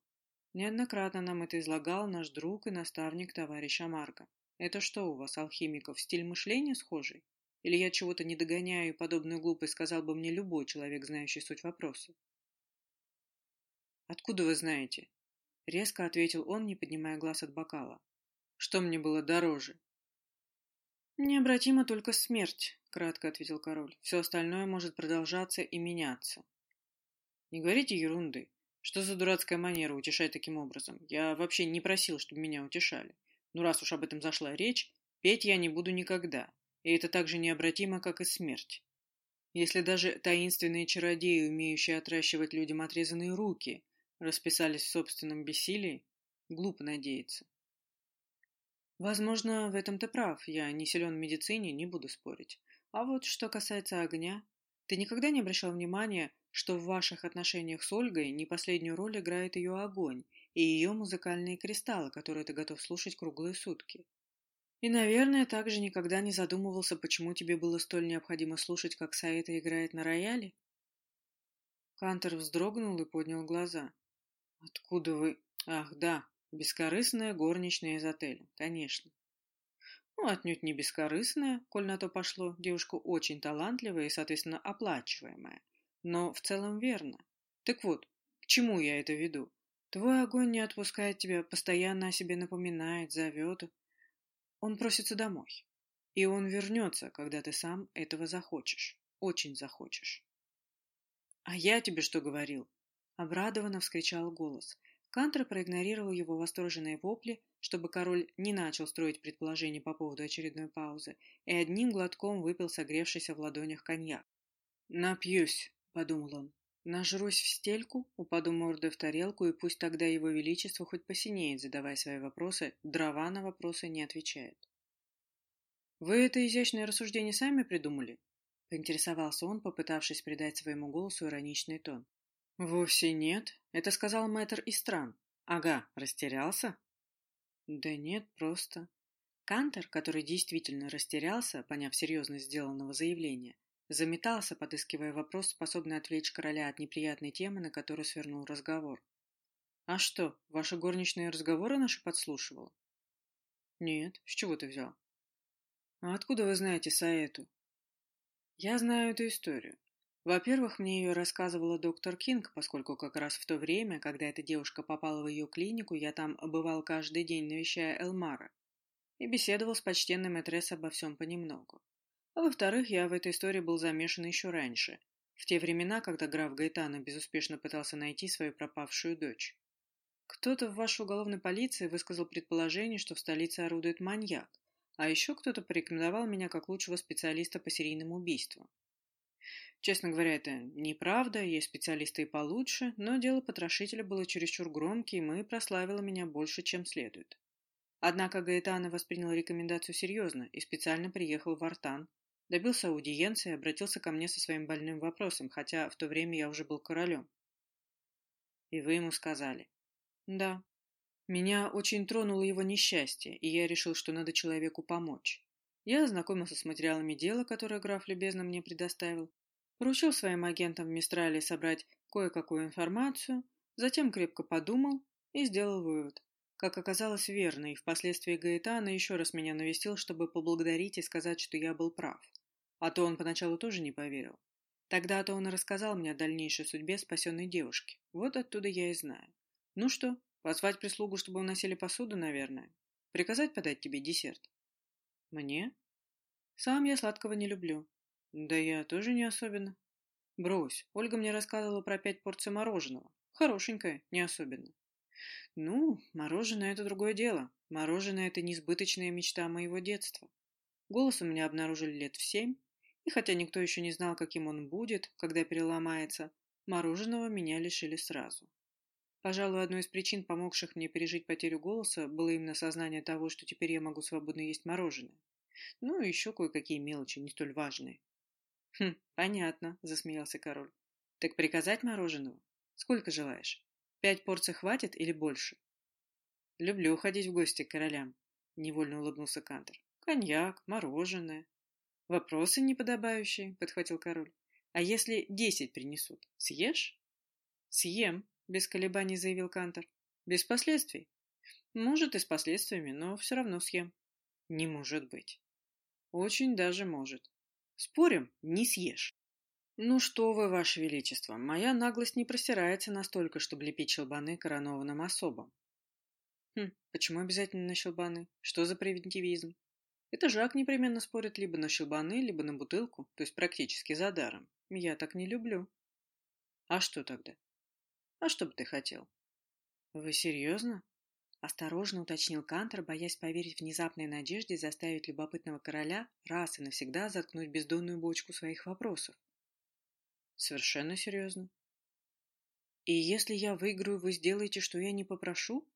Неоднократно нам это излагал наш друг и наставник товарищ Амарго. Это что у вас, алхимиков, стиль мышления схожий? Или я чего-то не догоняю, и подобную глупость сказал бы мне любой человек, знающий суть вопроса? «Откуда вы знаете?» — резко ответил он, не поднимая глаз от бокала. «Что мне было дороже?» «Необратима только смерть», — кратко ответил король. «Все остальное может продолжаться и меняться». «Не говорите ерунды. Что за дурацкая манера утешать таким образом? Я вообще не просил, чтобы меня утешали. Ну, раз уж об этом зашла речь, петь я не буду никогда. И это так же необратимо, как и смерть. Если даже таинственные чародеи, умеющие отращивать людям отрезанные руки, расписались в собственном бессилии, глупо надеяться. Возможно, в этом ты прав, я не силен в медицине, не буду спорить. А вот что касается огня, ты никогда не обращал внимания, что в ваших отношениях с Ольгой не последнюю роль играет ее огонь и ее музыкальные кристаллы, которые ты готов слушать круглые сутки. И, наверное, также никогда не задумывался, почему тебе было столь необходимо слушать, как Саита играет на рояле? Кантер вздрогнул и поднял глаза. Откуда вы... Ах, да, бескорыстная горничная из отеля, конечно. Ну, отнюдь не бескорыстная, коль на то пошло, девушка очень талантливая и, соответственно, оплачиваемая. Но в целом верно. Так вот, к чему я это веду? Твой огонь не отпускает тебя, постоянно о себе напоминает, зовет. Он просится домой. И он вернется, когда ты сам этого захочешь. Очень захочешь. А я тебе что говорил? Обрадованно вскричал голос. Кантер проигнорировал его восторженные вопли, чтобы король не начал строить предположения по поводу очередной паузы, и одним глотком выпил согревшийся в ладонях коньяк. «Напьюсь», — подумал он. «Нажрусь в стельку, упаду мордой в тарелку, и пусть тогда его величество хоть посинеет, задавая свои вопросы, дрова на вопросы не отвечает». «Вы это изящное рассуждение сами придумали?» — поинтересовался он, попытавшись придать своему голосу ироничный тон. Вовсе нет. Это сказал мэтр Истран. Ага, растерялся? Да нет, просто. Кантер, который действительно растерялся, поняв серьезность сделанного заявления, заметался, подыскивая вопрос, способный отвлечь короля от неприятной темы, на которую свернул разговор. «А что, ваша горничная разговоры наши подслушивала?» «Нет, с чего ты взял?» «А откуда вы знаете Саэту?» «Я знаю эту историю. Во-первых, мне ее рассказывала доктор Кинг, поскольку как раз в то время, когда эта девушка попала в ее клинику, я там бывал каждый день, навещая Элмара, и беседовал с почтенным Этрес обо всем понемногу. А во-вторых, я в этой истории был замешан еще раньше, в те времена, когда граф Гайтана безуспешно пытался найти свою пропавшую дочь. Кто-то в вашей уголовной полиции высказал предположение, что в столице орудует маньяк, а еще кто-то порекомендовал меня как лучшего специалиста по серийным убийствам. Честно говоря, это неправда, есть специалисты и получше, но дело потрошителя было чересчур громким и прославило меня больше, чем следует. Однако Гаэтана воспринял рекомендацию серьезно и специально приехал в Артан, добился аудиенции и обратился ко мне со своим больным вопросом, хотя в то время я уже был королем. И вы ему сказали. Да. Меня очень тронуло его несчастье, и я решил, что надо человеку помочь. Я ознакомился с материалами дела, которые граф любезно мне предоставил, Поручил своим агентам в Мистрале собрать кое-какую информацию, затем крепко подумал и сделал вывод. Как оказалось, верно, и впоследствии Гаэтана еще раз меня навестил, чтобы поблагодарить и сказать, что я был прав. А то он поначалу тоже не поверил. Тогда-то он рассказал мне о дальнейшей судьбе спасенной девушки. Вот оттуда я и знаю. Ну что, позвать прислугу, чтобы уносили посуду, наверное? Приказать подать тебе десерт? Мне? Сам я сладкого не люблю. Да я тоже не особенно. Брось, Ольга мне рассказывала про пять порций мороженого. Хорошенькое, не особенно. Ну, мороженое — это другое дело. Мороженое — это несбыточная мечта моего детства. Голос у меня обнаружили лет в семь, и хотя никто еще не знал, каким он будет, когда переломается, мороженого меня лишили сразу. Пожалуй, одной из причин, помогших мне пережить потерю голоса, было именно сознание того, что теперь я могу свободно есть мороженое. Ну и еще кое-какие мелочи, не столь важные. «Хм, понятно», — засмеялся король. «Так приказать мороженого? Сколько желаешь? Пять порций хватит или больше?» «Люблю ходить в гости к королям», — невольно улыбнулся Кантер. «Коньяк, мороженое». «Вопросы неподобающие», — подхватил король. «А если десять принесут, съешь?» «Съем», — без колебаний заявил Кантер. «Без последствий?» «Может, и с последствиями, но все равно съем». «Не может быть». «Очень даже может. Спорим, не съешь». «Ну что вы, ваше величество, моя наглость не простирается настолько, чтобы лепить щелбаны коронованным особам». «Хм, почему обязательно на щелбаны? Что за превентивизм?» Это Жак непременно спорит либо на щелбаны, либо на бутылку, то есть практически за даром. Я так не люблю. А что тогда? А что бы ты хотел? Вы серьезно? Осторожно уточнил Кантор, боясь поверить внезапной надежде заставить любопытного короля раз и навсегда заткнуть бездонную бочку своих вопросов. Совершенно серьезно. И если я выиграю, вы сделаете, что я не попрошу?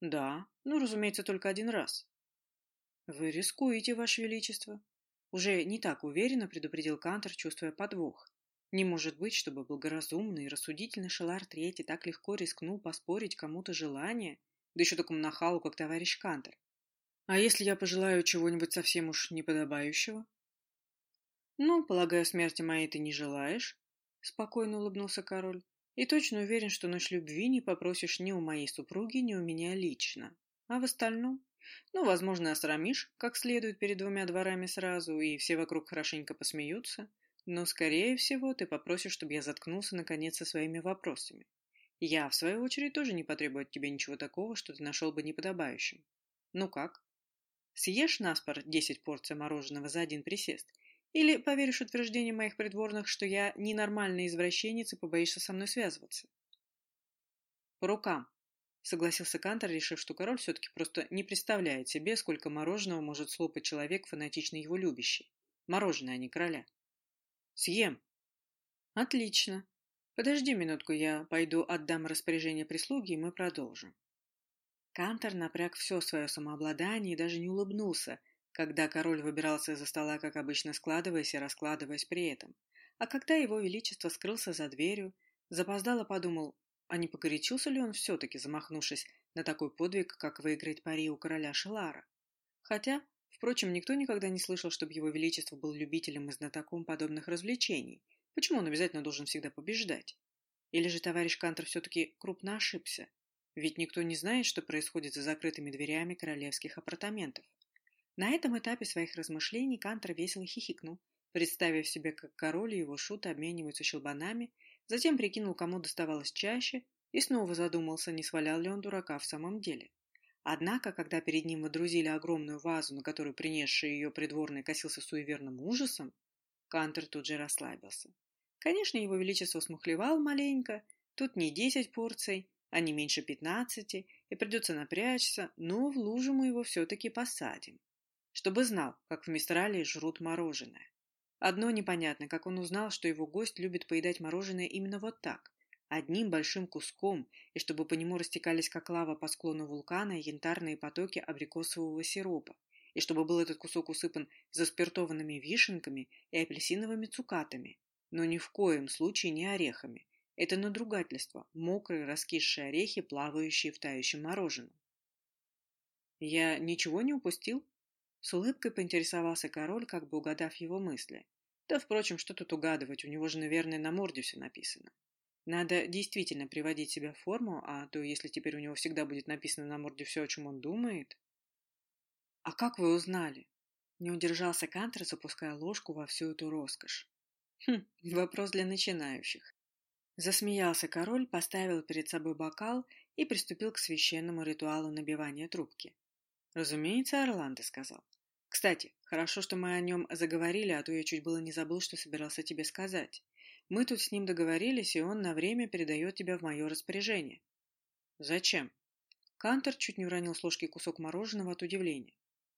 Да, ну, разумеется, только один раз. Вы рискуете, Ваше Величество. Уже не так уверенно предупредил Кантор, чувствуя подвох. Не может быть, чтобы благоразумный и рассудительный Шелар Третий так легко рискнул поспорить кому-то желание, да еще такому нахалу, как товарищ Кантер. А если я пожелаю чего-нибудь совсем уж неподобающего? Ну, полагаю, смерти моей ты не желаешь? Спокойно улыбнулся король. И точно уверен, что ночь любви не попросишь ни у моей супруги, ни у меня лично. А в остальном? Ну, возможно, осрамишь как следует перед двумя дворами сразу, и все вокруг хорошенько посмеются. Но, скорее всего, ты попросишь, чтобы я заткнулся наконец со своими вопросами. Я, в свою очередь, тоже не потребую от тебя ничего такого, что ты нашел бы неподобающим. Ну как? Съешь наспор десять порций мороженого за один присест? Или поверишь утверждениям моих придворных, что я ненормальный извращенец и побоишься со мной связываться? По рукам, Согласился Кантор, решив, что король все-таки просто не представляет себе, сколько мороженого может слопать человек, фанатично его любящий. Мороженое, а не короля. Съем. Отлично. Подожди минутку, я пойду отдам распоряжение прислуги, и мы продолжим. Кантор напряг все свое самообладание и даже не улыбнулся, когда король выбирался из-за стола, как обычно складываясь и раскладываясь при этом. А когда его величество скрылся за дверью, запоздало подумал, а не погорячился ли он все-таки, замахнувшись на такой подвиг, как выиграть пари у короля Шелара? Хотя, впрочем, никто никогда не слышал, чтобы его величество был любителем и знатоком подобных развлечений. Почему он обязательно должен всегда побеждать? Или же товарищ Кантер все-таки крупно ошибся? Ведь никто не знает, что происходит за закрытыми дверями королевских апартаментов. На этом этапе своих размышлений Кантер весело хихикнул, представив себе, как король и его шут обмениваются щелбанами Затем прикинул, кому доставалось чаще, и снова задумался, не свалял ли он дурака в самом деле. Однако, когда перед ним водрузили огромную вазу, на которую принесший ее придворный косился суеверным ужасом, Кантер тут же расслабился. Конечно, его величество смухлевал маленько, тут не десять порций, а не меньше пятнадцати, и придется напрячься, но в лужу мы его все-таки посадим, чтобы знал, как в Мистрале жрут мороженое. Одно непонятно, как он узнал, что его гость любит поедать мороженое именно вот так, одним большим куском, и чтобы по нему растекались как лава по склону вулкана янтарные потоки абрикосового сиропа, и чтобы был этот кусок усыпан заспиртованными вишенками и апельсиновыми цукатами, но ни в коем случае не орехами. Это надругательство, мокрые раскисшие орехи, плавающие в тающем мороженом. «Я ничего не упустил?» С улыбкой поинтересовался король, как бы угадав его мысли. Да, впрочем, что тут угадывать, у него же, наверное, на морде все написано. Надо действительно приводить себя в форму, а то если теперь у него всегда будет написано на морде все, о чем он думает... А как вы узнали? Не удержался Кантер, запуская ложку во всю эту роскошь. Хм, вопрос для начинающих. Засмеялся король, поставил перед собой бокал и приступил к священному ритуалу набивания трубки. «Разумеется, Орландо», — сказал. «Кстати, хорошо, что мы о нем заговорили, а то я чуть было не забыл, что собирался тебе сказать. Мы тут с ним договорились, и он на время передает тебя в мое распоряжение». «Зачем?» Кантор чуть не уронил с ложки кусок мороженого от удивления.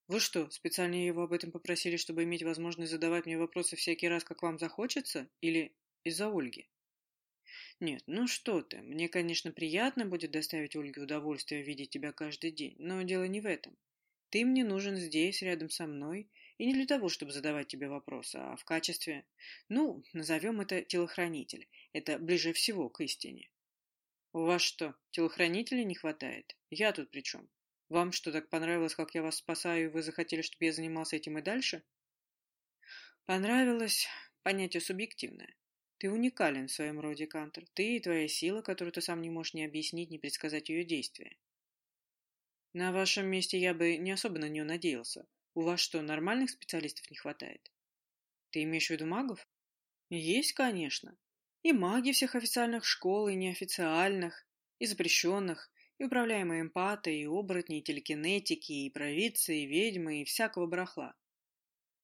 Вы что, специально его об этом попросили, чтобы иметь возможность задавать мне вопросы всякий раз, как вам захочется? Или из-за Ольги? Нет, ну что ты, мне, конечно, приятно будет доставить Ольге удовольствие видеть тебя каждый день, но дело не в этом. Ты мне нужен здесь, рядом со мной, и не для того, чтобы задавать тебе вопросы, а в качестве, ну, назовем это телохранитель. Это ближе всего к истине. У вас что, телохранителей не хватает? Я тут при чем? Вам что, так понравилось, как я вас спасаю, вы захотели, чтобы я занимался этим и дальше? Понравилось понятие субъективное. Ты уникален в своем роде, Кантер. Ты и твоя сила, которую ты сам не можешь ни объяснить, ни предсказать ее действия. На вашем месте я бы не особо на нее надеялся. У вас что, нормальных специалистов не хватает? Ты имеешь в виду магов? Есть, конечно. И маги всех официальных школ, и неофициальных, и запрещенных, и управляемые эмпаты, и оборотни, и телекинетики, и провидцы, и ведьмы, и всякого барахла.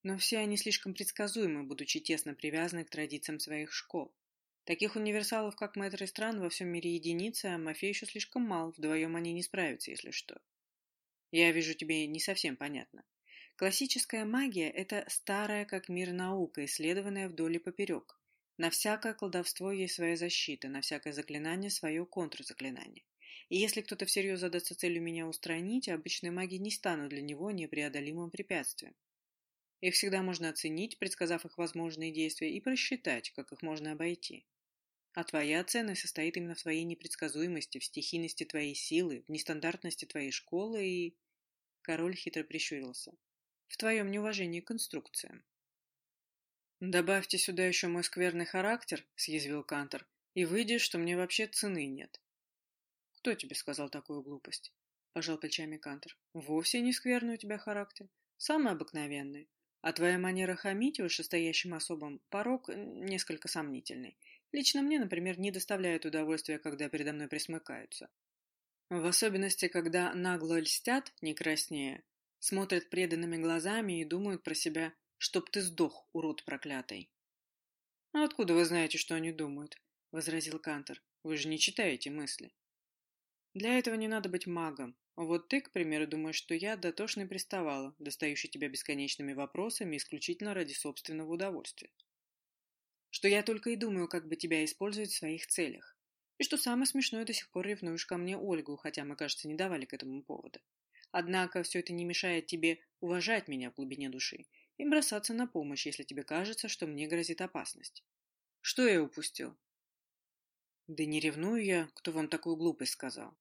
Но все они слишком предсказуемы, будучи тесно привязаны к традициям своих школ. Таких универсалов, как мэтры стран, во всем мире единицы, а Мафей еще слишком мал, вдвоем они не справятся, если что. Я вижу, тебе не совсем понятно. Классическая магия – это старая как мир наука, исследованная вдоль и поперек. На всякое колдовство есть своя защита, на всякое заклинание – свое контрзаклинание. И если кто-то всерьез задастся целью меня устранить, обычные маги не станут для него непреодолимым препятствием. Их всегда можно оценить, предсказав их возможные действия, и просчитать, как их можно обойти. А твоя ценность состоит именно в твоей непредсказуемости, в стихийности твоей силы, в нестандартности твоей школы и... Король хитро прищурился. В твоем неуважении к конструкциям. «Добавьте сюда еще мой скверный характер», — съязвил Кантор, — «и выйдет, что мне вообще цены нет. «Кто тебе сказал такую глупость?» – пожал плечами Кантер. «Вовсе не скверный у тебя характер. Самый обыкновенный. А твоя манера хамить вышестоящим особам порог несколько сомнительный. Лично мне, например, не доставляет удовольствия, когда передо мной присмыкаются. В особенности, когда нагло льстят, не краснее, смотрят преданными глазами и думают про себя, чтоб ты сдох, урод проклятый. «А откуда вы знаете, что они думают?» — возразил Кантер. «Вы же не читаете мысли». Для этого не надо быть магом. Вот ты, к примеру, думаешь, что я дотошно приставала, достающий тебя бесконечными вопросами исключительно ради собственного удовольствия. Что я только и думаю, как бы тебя использовать в своих целях. И что самое смешное, до сих пор ревнуешь ко мне Ольгу, хотя мы, кажется, не давали к этому повода. Однако все это не мешает тебе уважать меня в глубине души и бросаться на помощь, если тебе кажется, что мне грозит опасность. Что я упустил? Да не ревную я, кто вам такую глупость сказал.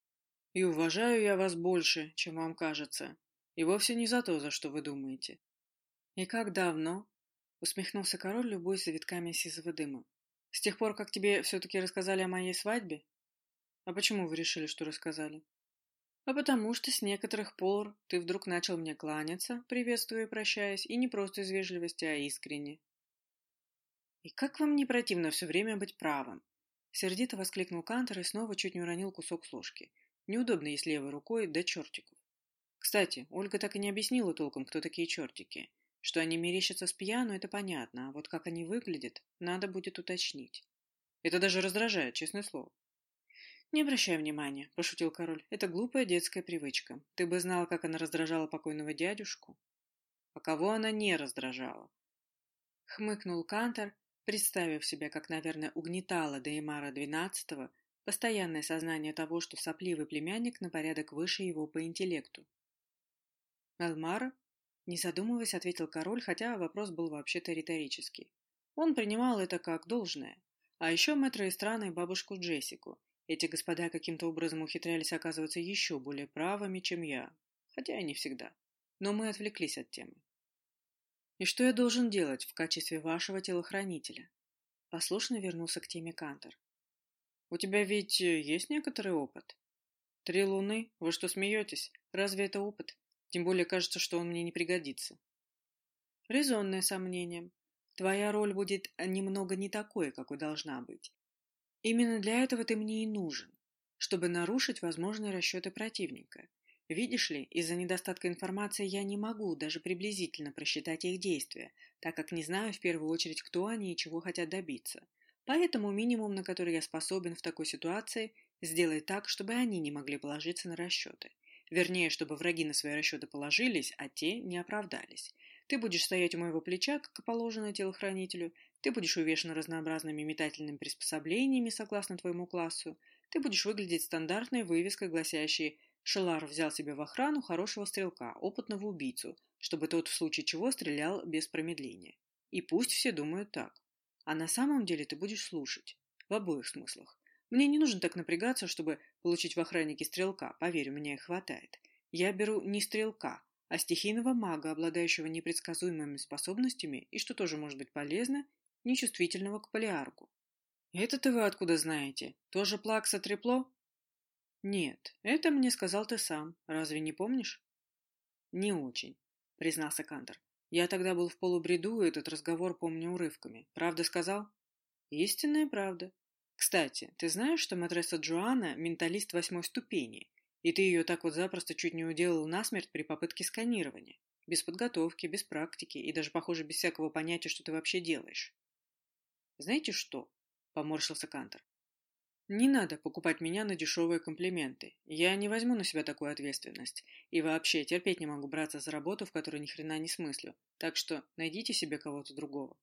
И уважаю я вас больше, чем вам кажется. И вовсе не за то, за что вы думаете. И как давно? Усмехнулся король, любой завитками сизого дыма. С тех пор, как тебе все-таки рассказали о моей свадьбе? А почему вы решили, что рассказали? А потому что с некоторых пор ты вдруг начал мне кланяться, приветствуя и прощаясь, и не просто из вежливости, а искренне. И как вам не противно все время быть правым? Сердито воскликнул Кантер и снова чуть не уронил кусок с ложки. Неудобно, если левой рукой, до чертиков. Кстати, Ольга так и не объяснила толком, кто такие чертики. Что они мерещатся с пьяну, это понятно, а вот как они выглядят, надо будет уточнить. Это даже раздражает, честное слово. «Не обращай внимания», – пошутил король. «Это глупая детская привычка. Ты бы знал, как она раздражала покойного дядюшку». «А кого она не раздражала?» Хмыкнул Кантор представив себя, как, наверное, угнетало Деймара XII постоянное сознание того, что сопливый племянник на порядок выше его по интеллекту. «Элмара?» – не задумываясь, ответил король, хотя вопрос был вообще-то риторический. Он принимал это как должное. А еще мэтра и страны бабушку Джессику. Эти господа каким-то образом ухитрялись оказываться еще более правыми, чем я. Хотя и не всегда. Но мы отвлеклись от темы. «И что я должен делать в качестве вашего телохранителя?» Послушно вернулся к теме Кантор. У тебя ведь э, есть некоторый опыт? Три луны? Вы что, смеетесь? Разве это опыт? Тем более кажется, что он мне не пригодится. Резонное сомнение. Твоя роль будет немного не такой, какой должна быть. Именно для этого ты мне и нужен, чтобы нарушить возможные расчеты противника. Видишь ли, из-за недостатка информации я не могу даже приблизительно просчитать их действия, так как не знаю в первую очередь, кто они и чего хотят добиться. Поэтому минимум, на который я способен в такой ситуации, сделать так, чтобы они не могли положиться на расчеты. Вернее, чтобы враги на свои расчеты положились, а те не оправдались. Ты будешь стоять у моего плеча, как и положено телохранителю, ты будешь увешан разнообразными метательными приспособлениями согласно твоему классу, ты будешь выглядеть стандартной вывеской, гласящей «Шелар взял себе в охрану хорошего стрелка, опытного убийцу, чтобы тот в случае чего стрелял без промедления». И пусть все думают так. А на самом деле ты будешь слушать. В обоих смыслах. Мне не нужно так напрягаться, чтобы получить в охраннике стрелка, поверь, их хватает. Я беру не стрелка, а стихийного мага, обладающего непредсказуемыми способностями и, что тоже может быть полезно, нечувствительного к полиаргу. «Это-то вы откуда знаете? Тоже плакса трепло?» «Нет, это мне сказал ты сам. Разве не помнишь?» «Не очень», — признался Кантор. «Я тогда был в полубреду, и этот разговор помню урывками. Правда сказал?» «Истинная правда. Кстати, ты знаешь, что матресса Джоанна — менталист восьмой ступени, и ты ее так вот запросто чуть не уделал насмерть при попытке сканирования. Без подготовки, без практики и даже, похоже, без всякого понятия, что ты вообще делаешь. Знаете что? Поморщился Кантор. Не надо покупать меня на дешевые комплименты. Я не возьму на себя такую ответственность. И вообще, терпеть не могу браться за работу, в которой ни хрена не смыслю. Так что найдите себе кого-то другого.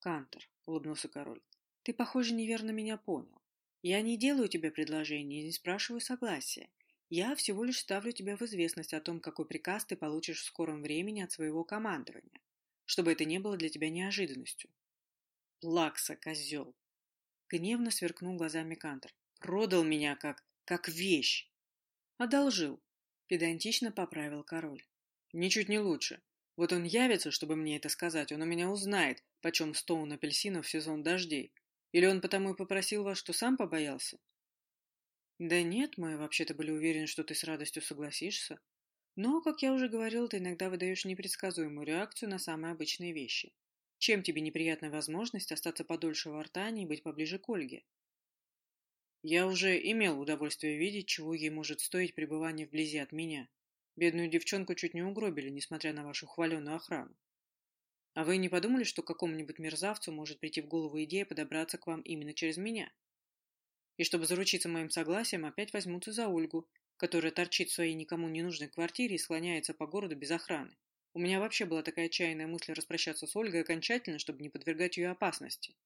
Кантор, улыбнулся король, ты, похоже, неверно меня понял. Я не делаю тебе предложение и не спрашиваю согласия. Я всего лишь ставлю тебя в известность о том, какой приказ ты получишь в скором времени от своего командования, чтобы это не было для тебя неожиданностью. Плакса, козел! Гневно сверкнул глазами Кантор. Продал меня как... как вещь. Одолжил. Педантично поправил король. Ничуть не лучше. Вот он явится, чтобы мне это сказать, он у меня узнает, почем стоун апельсинов в сезон дождей. Или он потому и попросил вас, что сам побоялся? Да нет, мы вообще-то были уверены, что ты с радостью согласишься. Но, как я уже говорил, ты иногда выдаешь непредсказуемую реакцию на самые обычные вещи. Чем тебе неприятная возможность остаться подольше в Артане и быть поближе к Ольге? Я уже имел удовольствие видеть, чего ей может стоить пребывание вблизи от меня. Бедную девчонку чуть не угробили, несмотря на вашу хваленую охрану. А вы не подумали, что какому-нибудь мерзавцу может прийти в голову идея подобраться к вам именно через меня? И чтобы заручиться моим согласием, опять возьмутся за Ольгу, которая торчит в своей никому не нужной квартире и слоняется по городу без охраны. У меня вообще была такая отчаянная мысль распрощаться с Ольгой окончательно, чтобы не подвергать ее опасности.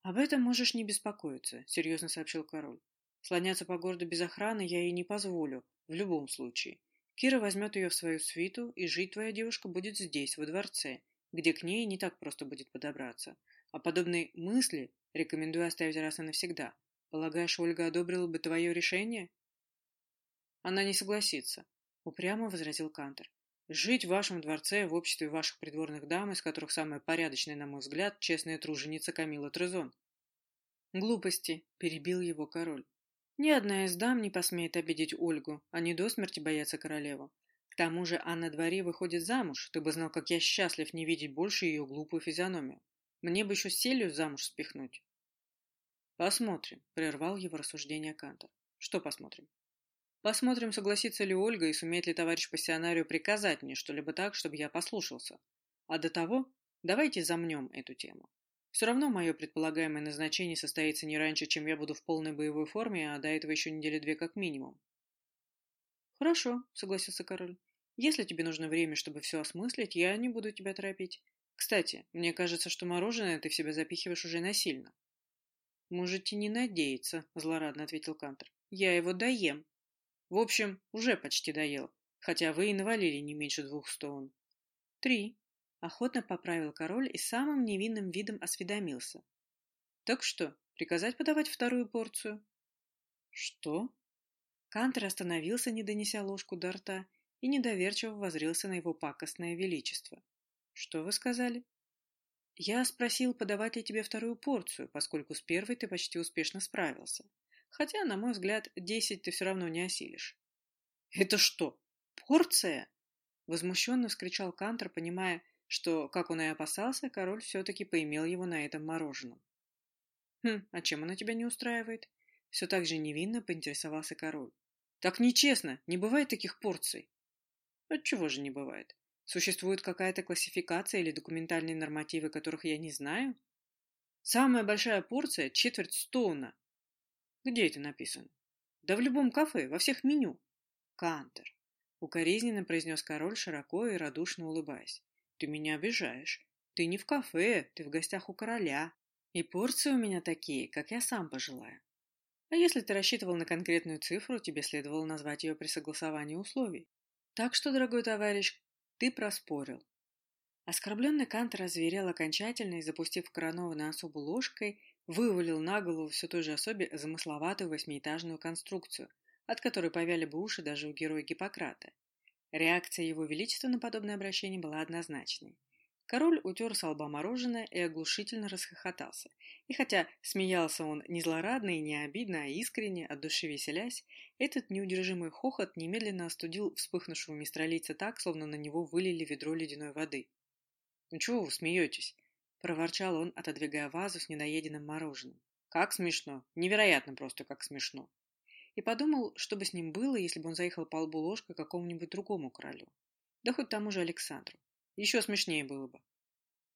«Об этом можешь не беспокоиться», — серьезно сообщил король. «Слоняться по городу без охраны я ей не позволю, в любом случае. Кира возьмет ее в свою свиту, и жить твоя девушка будет здесь, во дворце, где к ней не так просто будет подобраться. А подобные мысли рекомендую оставить раз и навсегда. Полагаешь, Ольга одобрила бы твое решение? Она не согласится, упрямо возразил Кантер. Жить в вашем дворце в обществе ваших придворных дам, из которых самая порядочная, на мой взгляд, честная труженица Камила Трезон. Глупости, перебил его король. Ни одна из дам не посмеет обидеть Ольгу, они до смерти боятся королеву. К тому же Анна Дворе выходит замуж, ты бы знал, как я счастлив не видеть больше ее глупую физиономию. Мне бы еще селью замуж спихнуть. Посмотрим, прервал его рассуждение Кантор. Что посмотрим? Посмотрим, согласится ли Ольга и сумеет ли товарищ пассионарию приказать мне что-либо так, чтобы я послушался. А до того давайте замнем эту тему. Все равно мое предполагаемое назначение состоится не раньше, чем я буду в полной боевой форме, а до этого еще недели две как минимум. Хорошо, согласился король. Если тебе нужно время, чтобы все осмыслить, я не буду тебя торопить. Кстати, мне кажется, что мороженое ты в себя запихиваешь уже насильно. Можете не надеяться, злорадно ответил Кантер. Я его доем. В общем, уже почти доел, хотя вы и навалили не меньше двух стоун. Три, Охотно поправил король и самым невинным видом осведомился. «Так что, приказать подавать вторую порцию?» «Что?» Кантер остановился, не донеся ложку до рта, и недоверчиво возрился на его пакостное величество. «Что вы сказали?» Я спросил, подавать ли тебе вторую порцию, поскольку с первой ты почти успешно справился. Хотя, на мой взгляд, десять ты все равно не осилишь. Это что, порция? Возмущенно вскричал Кантор, понимая, что, как он и опасался, король все-таки поимел его на этом мороженом. «Хм, а чем она тебя не устраивает?» Все так же невинно поинтересовался король. «Так нечестно, не бывает таких порций». «Отчего же не бывает? Существует какая-то классификация или документальные нормативы, которых я не знаю? Самая большая порция – четверть стоуна. Где это написано? Да в любом кафе, во всех меню. Кантер. Укоризненно произнес король, широко и радушно улыбаясь. Ты меня обижаешь. Ты не в кафе, ты в гостях у короля. И порции у меня такие, как я сам пожелаю. А если ты рассчитывал на конкретную цифру, тебе следовало назвать ее при согласовании условий. Так что, дорогой товарищ, ты проспорил. Оскорбленный Кант разверел окончательно и, запустив коронованную особу ложкой, вывалил на голову все той же особе замысловатую восьмиэтажную конструкцию, от которой повяли бы уши даже у героя Гиппократа. Реакция его величества на подобное обращение была однозначной. Король утер с лба мороженое и оглушительно расхохотался. И хотя смеялся он не злорадно и не обидно, а искренне, от души веселясь, этот неудержимый хохот немедленно остудил вспыхнувшего мистралийца так, словно на него вылили ведро ледяной воды. «Ну чего вы смеетесь?» – проворчал он, отодвигая вазу с недоеденным мороженым. «Как смешно! Невероятно просто, как смешно!» И подумал, что бы с ним было, если бы он заехал по лбу ложкой какому-нибудь другому королю. Да хоть тому же Александру. Еще смешнее было бы.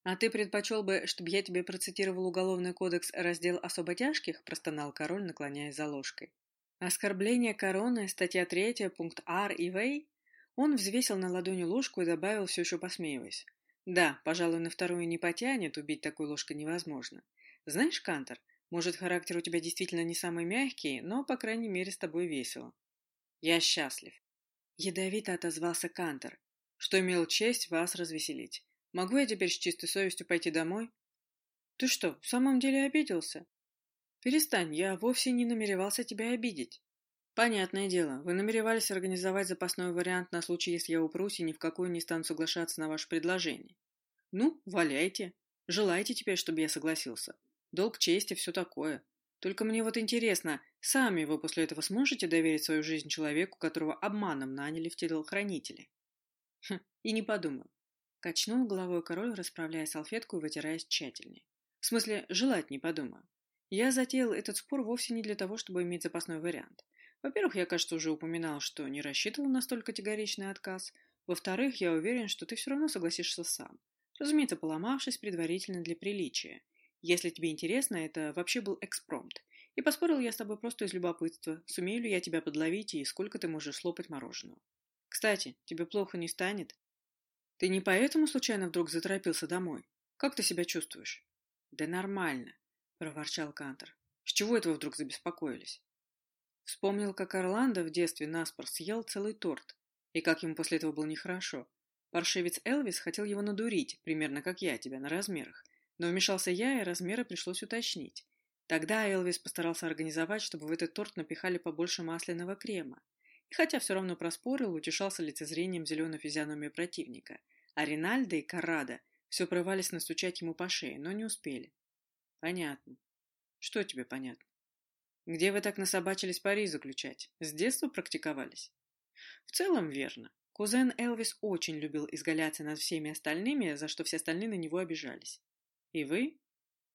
«А ты предпочел бы, чтобы я тебе процитировал Уголовный кодекс, раздел особо тяжких?» – простонал король, наклоняясь за ложкой. «Оскорбление короны, статья 3, пункт Р и В». Он взвесил на ладони ложку и добавил, все еще посмеиваясь. «Да, пожалуй, на вторую не потянет, убить такой ложкой невозможно. Знаешь, Кантор, может, характер у тебя действительно не самый мягкий, но, по крайней мере, с тобой весело». «Я счастлив». Ядовито отозвался Кантор что имел честь вас развеселить. Могу я теперь с чистой совестью пойти домой? Ты что, в самом деле обиделся? Перестань, я вовсе не намеревался тебя обидеть. Понятное дело, вы намеревались организовать запасной вариант на случай, если я упрусь и ни в какую не стану соглашаться на ваше предложение. Ну, валяйте. Желаете теперь, чтобы я согласился. Долг чести, все такое. Только мне вот интересно, сами вы после этого сможете доверить свою жизнь человеку, которого обманом наняли в телохранители? Хм, и не подумаю. Качнул головой король, расправляя салфетку и вытираясь тщательнее. В смысле, желать не подумаю. Я затеял этот спор вовсе не для того, чтобы иметь запасной вариант. Во-первых, я, кажется, уже упоминал, что не рассчитывал на столь категоричный отказ. Во-вторых, я уверен, что ты все равно согласишься сам. Разумеется, поломавшись предварительно для приличия. Если тебе интересно, это вообще был экспромт. И поспорил я с тобой просто из любопытства, сумею ли я тебя подловить и сколько ты можешь слопать мороженого. Кстати, тебе плохо не станет? Ты не поэтому случайно вдруг заторопился домой? Как ты себя чувствуешь? Да нормально, проворчал Кантор. С чего это вы вдруг забеспокоились? Вспомнил, как Орландо в детстве наспор съел целый торт, и как ему после этого было нехорошо. Паршивец Элвис хотел его надурить, примерно как я тебя, на размерах. Но вмешался я, и размеры пришлось уточнить. Тогда Элвис постарался организовать, чтобы в этот торт напихали побольше масляного крема. И хотя все равно проспорил, утешался лицезрением зеленой физиономии противника. А Ринальдо и Каррада все прорвались настучать ему по шее, но не успели. Понятно. Что тебе понятно? Где вы так насобачились пари заключать? С детства практиковались? В целом верно. Кузен Элвис очень любил изгаляться над всеми остальными, за что все остальные на него обижались. И вы?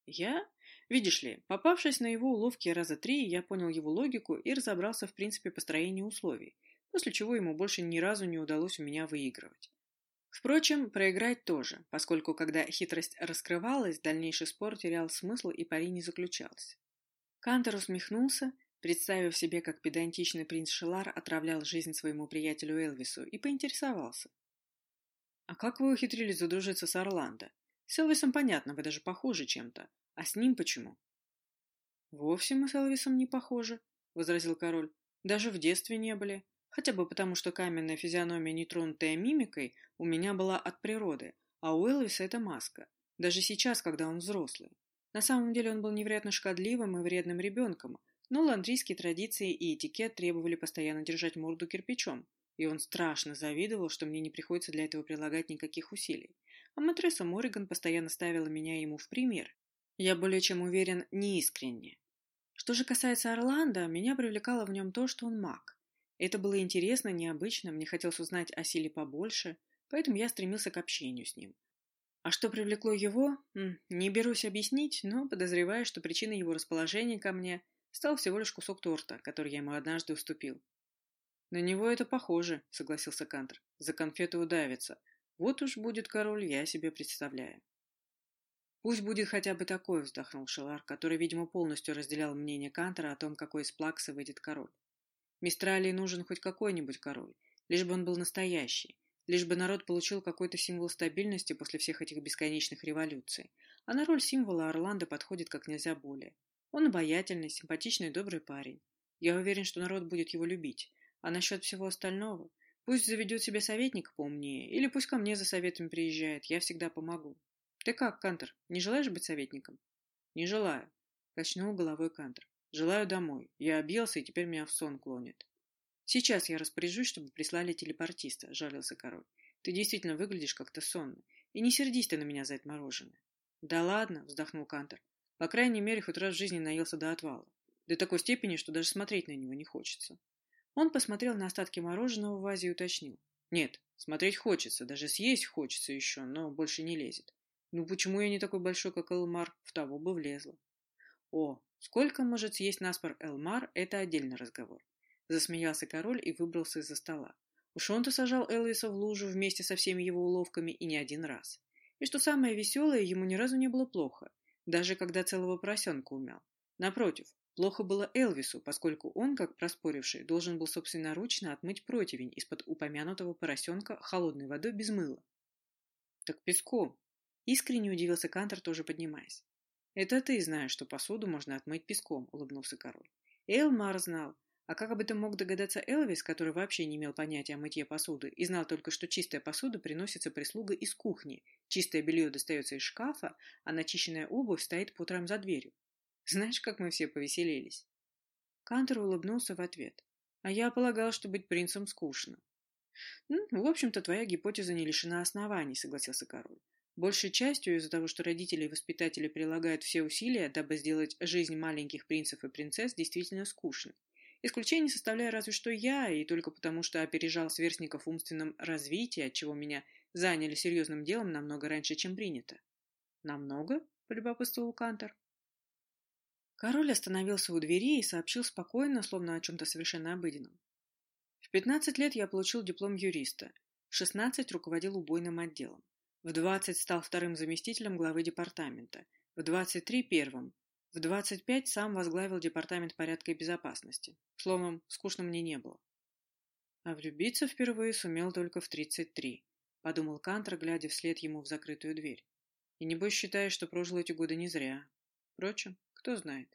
Я? Видишь ли, попавшись на его уловки раза три, я понял его логику и разобрался в принципе построения условий, после чего ему больше ни разу не удалось у меня выигрывать. Впрочем, проиграть тоже, поскольку когда хитрость раскрывалась, дальнейший спор терял смысл и пари не заключался. Кантер усмехнулся, представив себе, как педантичный принц Шелар отравлял жизнь своему приятелю Элвису, и поинтересовался. «А как вы ухитрились задружиться с Орландо? С Элвисом понятно, вы даже похожи чем-то. А с ним почему? Вовсе мы с Элвисом не похожи, возразил король. Даже в детстве не были. Хотя бы потому, что каменная физиономия, нетронутая мимикой, у меня была от природы, а у Элвиса это маска. Даже сейчас, когда он взрослый. На самом деле он был невероятно шкодливым и вредным ребенком, но ландрийские традиции и этикет требовали постоянно держать морду кирпичом, и он страшно завидовал, что мне не приходится для этого прилагать никаких усилий. А матресса Морриган постоянно ставила меня ему в пример. Я более чем уверен, неискренне. Что же касается Орландо, меня привлекало в нем то, что он маг. Это было интересно, необычно, мне хотелось узнать о силе побольше, поэтому я стремился к общению с ним. А что привлекло его, не берусь объяснить, но подозреваю, что причиной его расположения ко мне стал всего лишь кусок торта, который я ему однажды уступил. «На него это похоже», — согласился Кантер. «За конфету удавится. Вот уж будет король, я себе представляю». «Пусть будет хотя бы такой», — вздохнул Шелар, который, видимо, полностью разделял мнение Кантера о том, какой из плакса выйдет король. Мистралии нужен хоть какой-нибудь король, лишь бы он был настоящий, лишь бы народ получил какой-то символ стабильности после всех этих бесконечных революций. А на роль символа Орландо подходит как нельзя более. Он обаятельный, симпатичный добрый парень. Я уверен, что народ будет его любить. А насчет всего остального, пусть заведет себе советник поумнее, или пусть ко мне за советом приезжает, я всегда помогу. Ты как, Кантер, не желаешь быть советником? Не желаю, качнул головой Кантер. Желаю домой. Я объелся, и теперь меня в сон клонит. Сейчас я распоряжусь, чтобы прислали телепортиста, жалился король. Ты действительно выглядишь как-то сонно. И не сердись ты на меня за это мороженое. Да ладно, вздохнул Кантер. По крайней мере, хоть раз в жизни наелся до отвала. До такой степени, что даже смотреть на него не хочется. Он посмотрел на остатки мороженого в вазе и уточнил. Нет, смотреть хочется, даже съесть хочется еще, но больше не лезет. Ну почему я не такой большой, как Элмар? В того бы влезла. О, сколько может съесть наспор Элмар, это отдельный разговор. Засмеялся король и выбрался из-за стола. Уж он-то сажал Элвиса в лужу вместе со всеми его уловками и не один раз. И что самое веселое, ему ни разу не было плохо, даже когда целого поросенка умял. Напротив, плохо было Элвису, поскольку он, как проспоривший, должен был собственноручно отмыть противень из-под упомянутого поросенка холодной водой без мыла. «Так песком!» — искренне удивился Кантор, тоже поднимаясь. «Это ты знаешь, что посуду можно отмыть песком», — улыбнулся король. Элмар знал. А как об этом мог догадаться Элвис, который вообще не имел понятия о мытье посуды и знал только, что чистая посуда приносится прислугой из кухни, чистое белье достается из шкафа, а начищенная обувь стоит по утрам за дверью? Знаешь, как мы все повеселились?» Кантер улыбнулся в ответ. «А я полагал, что быть принцем скучно». «Ну, в общем-то, твоя гипотеза не лишена оснований», — согласился король. Большей частью из-за того, что родители и воспитатели прилагают все усилия, дабы сделать жизнь маленьких принцев и принцесс действительно скучной. Исключение составляю разве что я, и только потому, что опережал сверстников в умственном развитии, отчего меня заняли серьезным делом намного раньше, чем принято. «Намного?» — полюбопытствовал Кантор. Король остановился у двери и сообщил спокойно, словно о чем-то совершенно обыденном. В 15 лет я получил диплом юриста, в 16 руководил убойным отделом. В 20 стал вторым заместителем главы департамента, в 23 – первым, в 25 сам возглавил департамент порядка и безопасности. Словом, скучно мне не было. А влюбиться впервые сумел только в 33, подумал Кантер, глядя вслед ему в закрытую дверь. И небось считаешь, что прожил эти годы не зря. Впрочем, кто знает.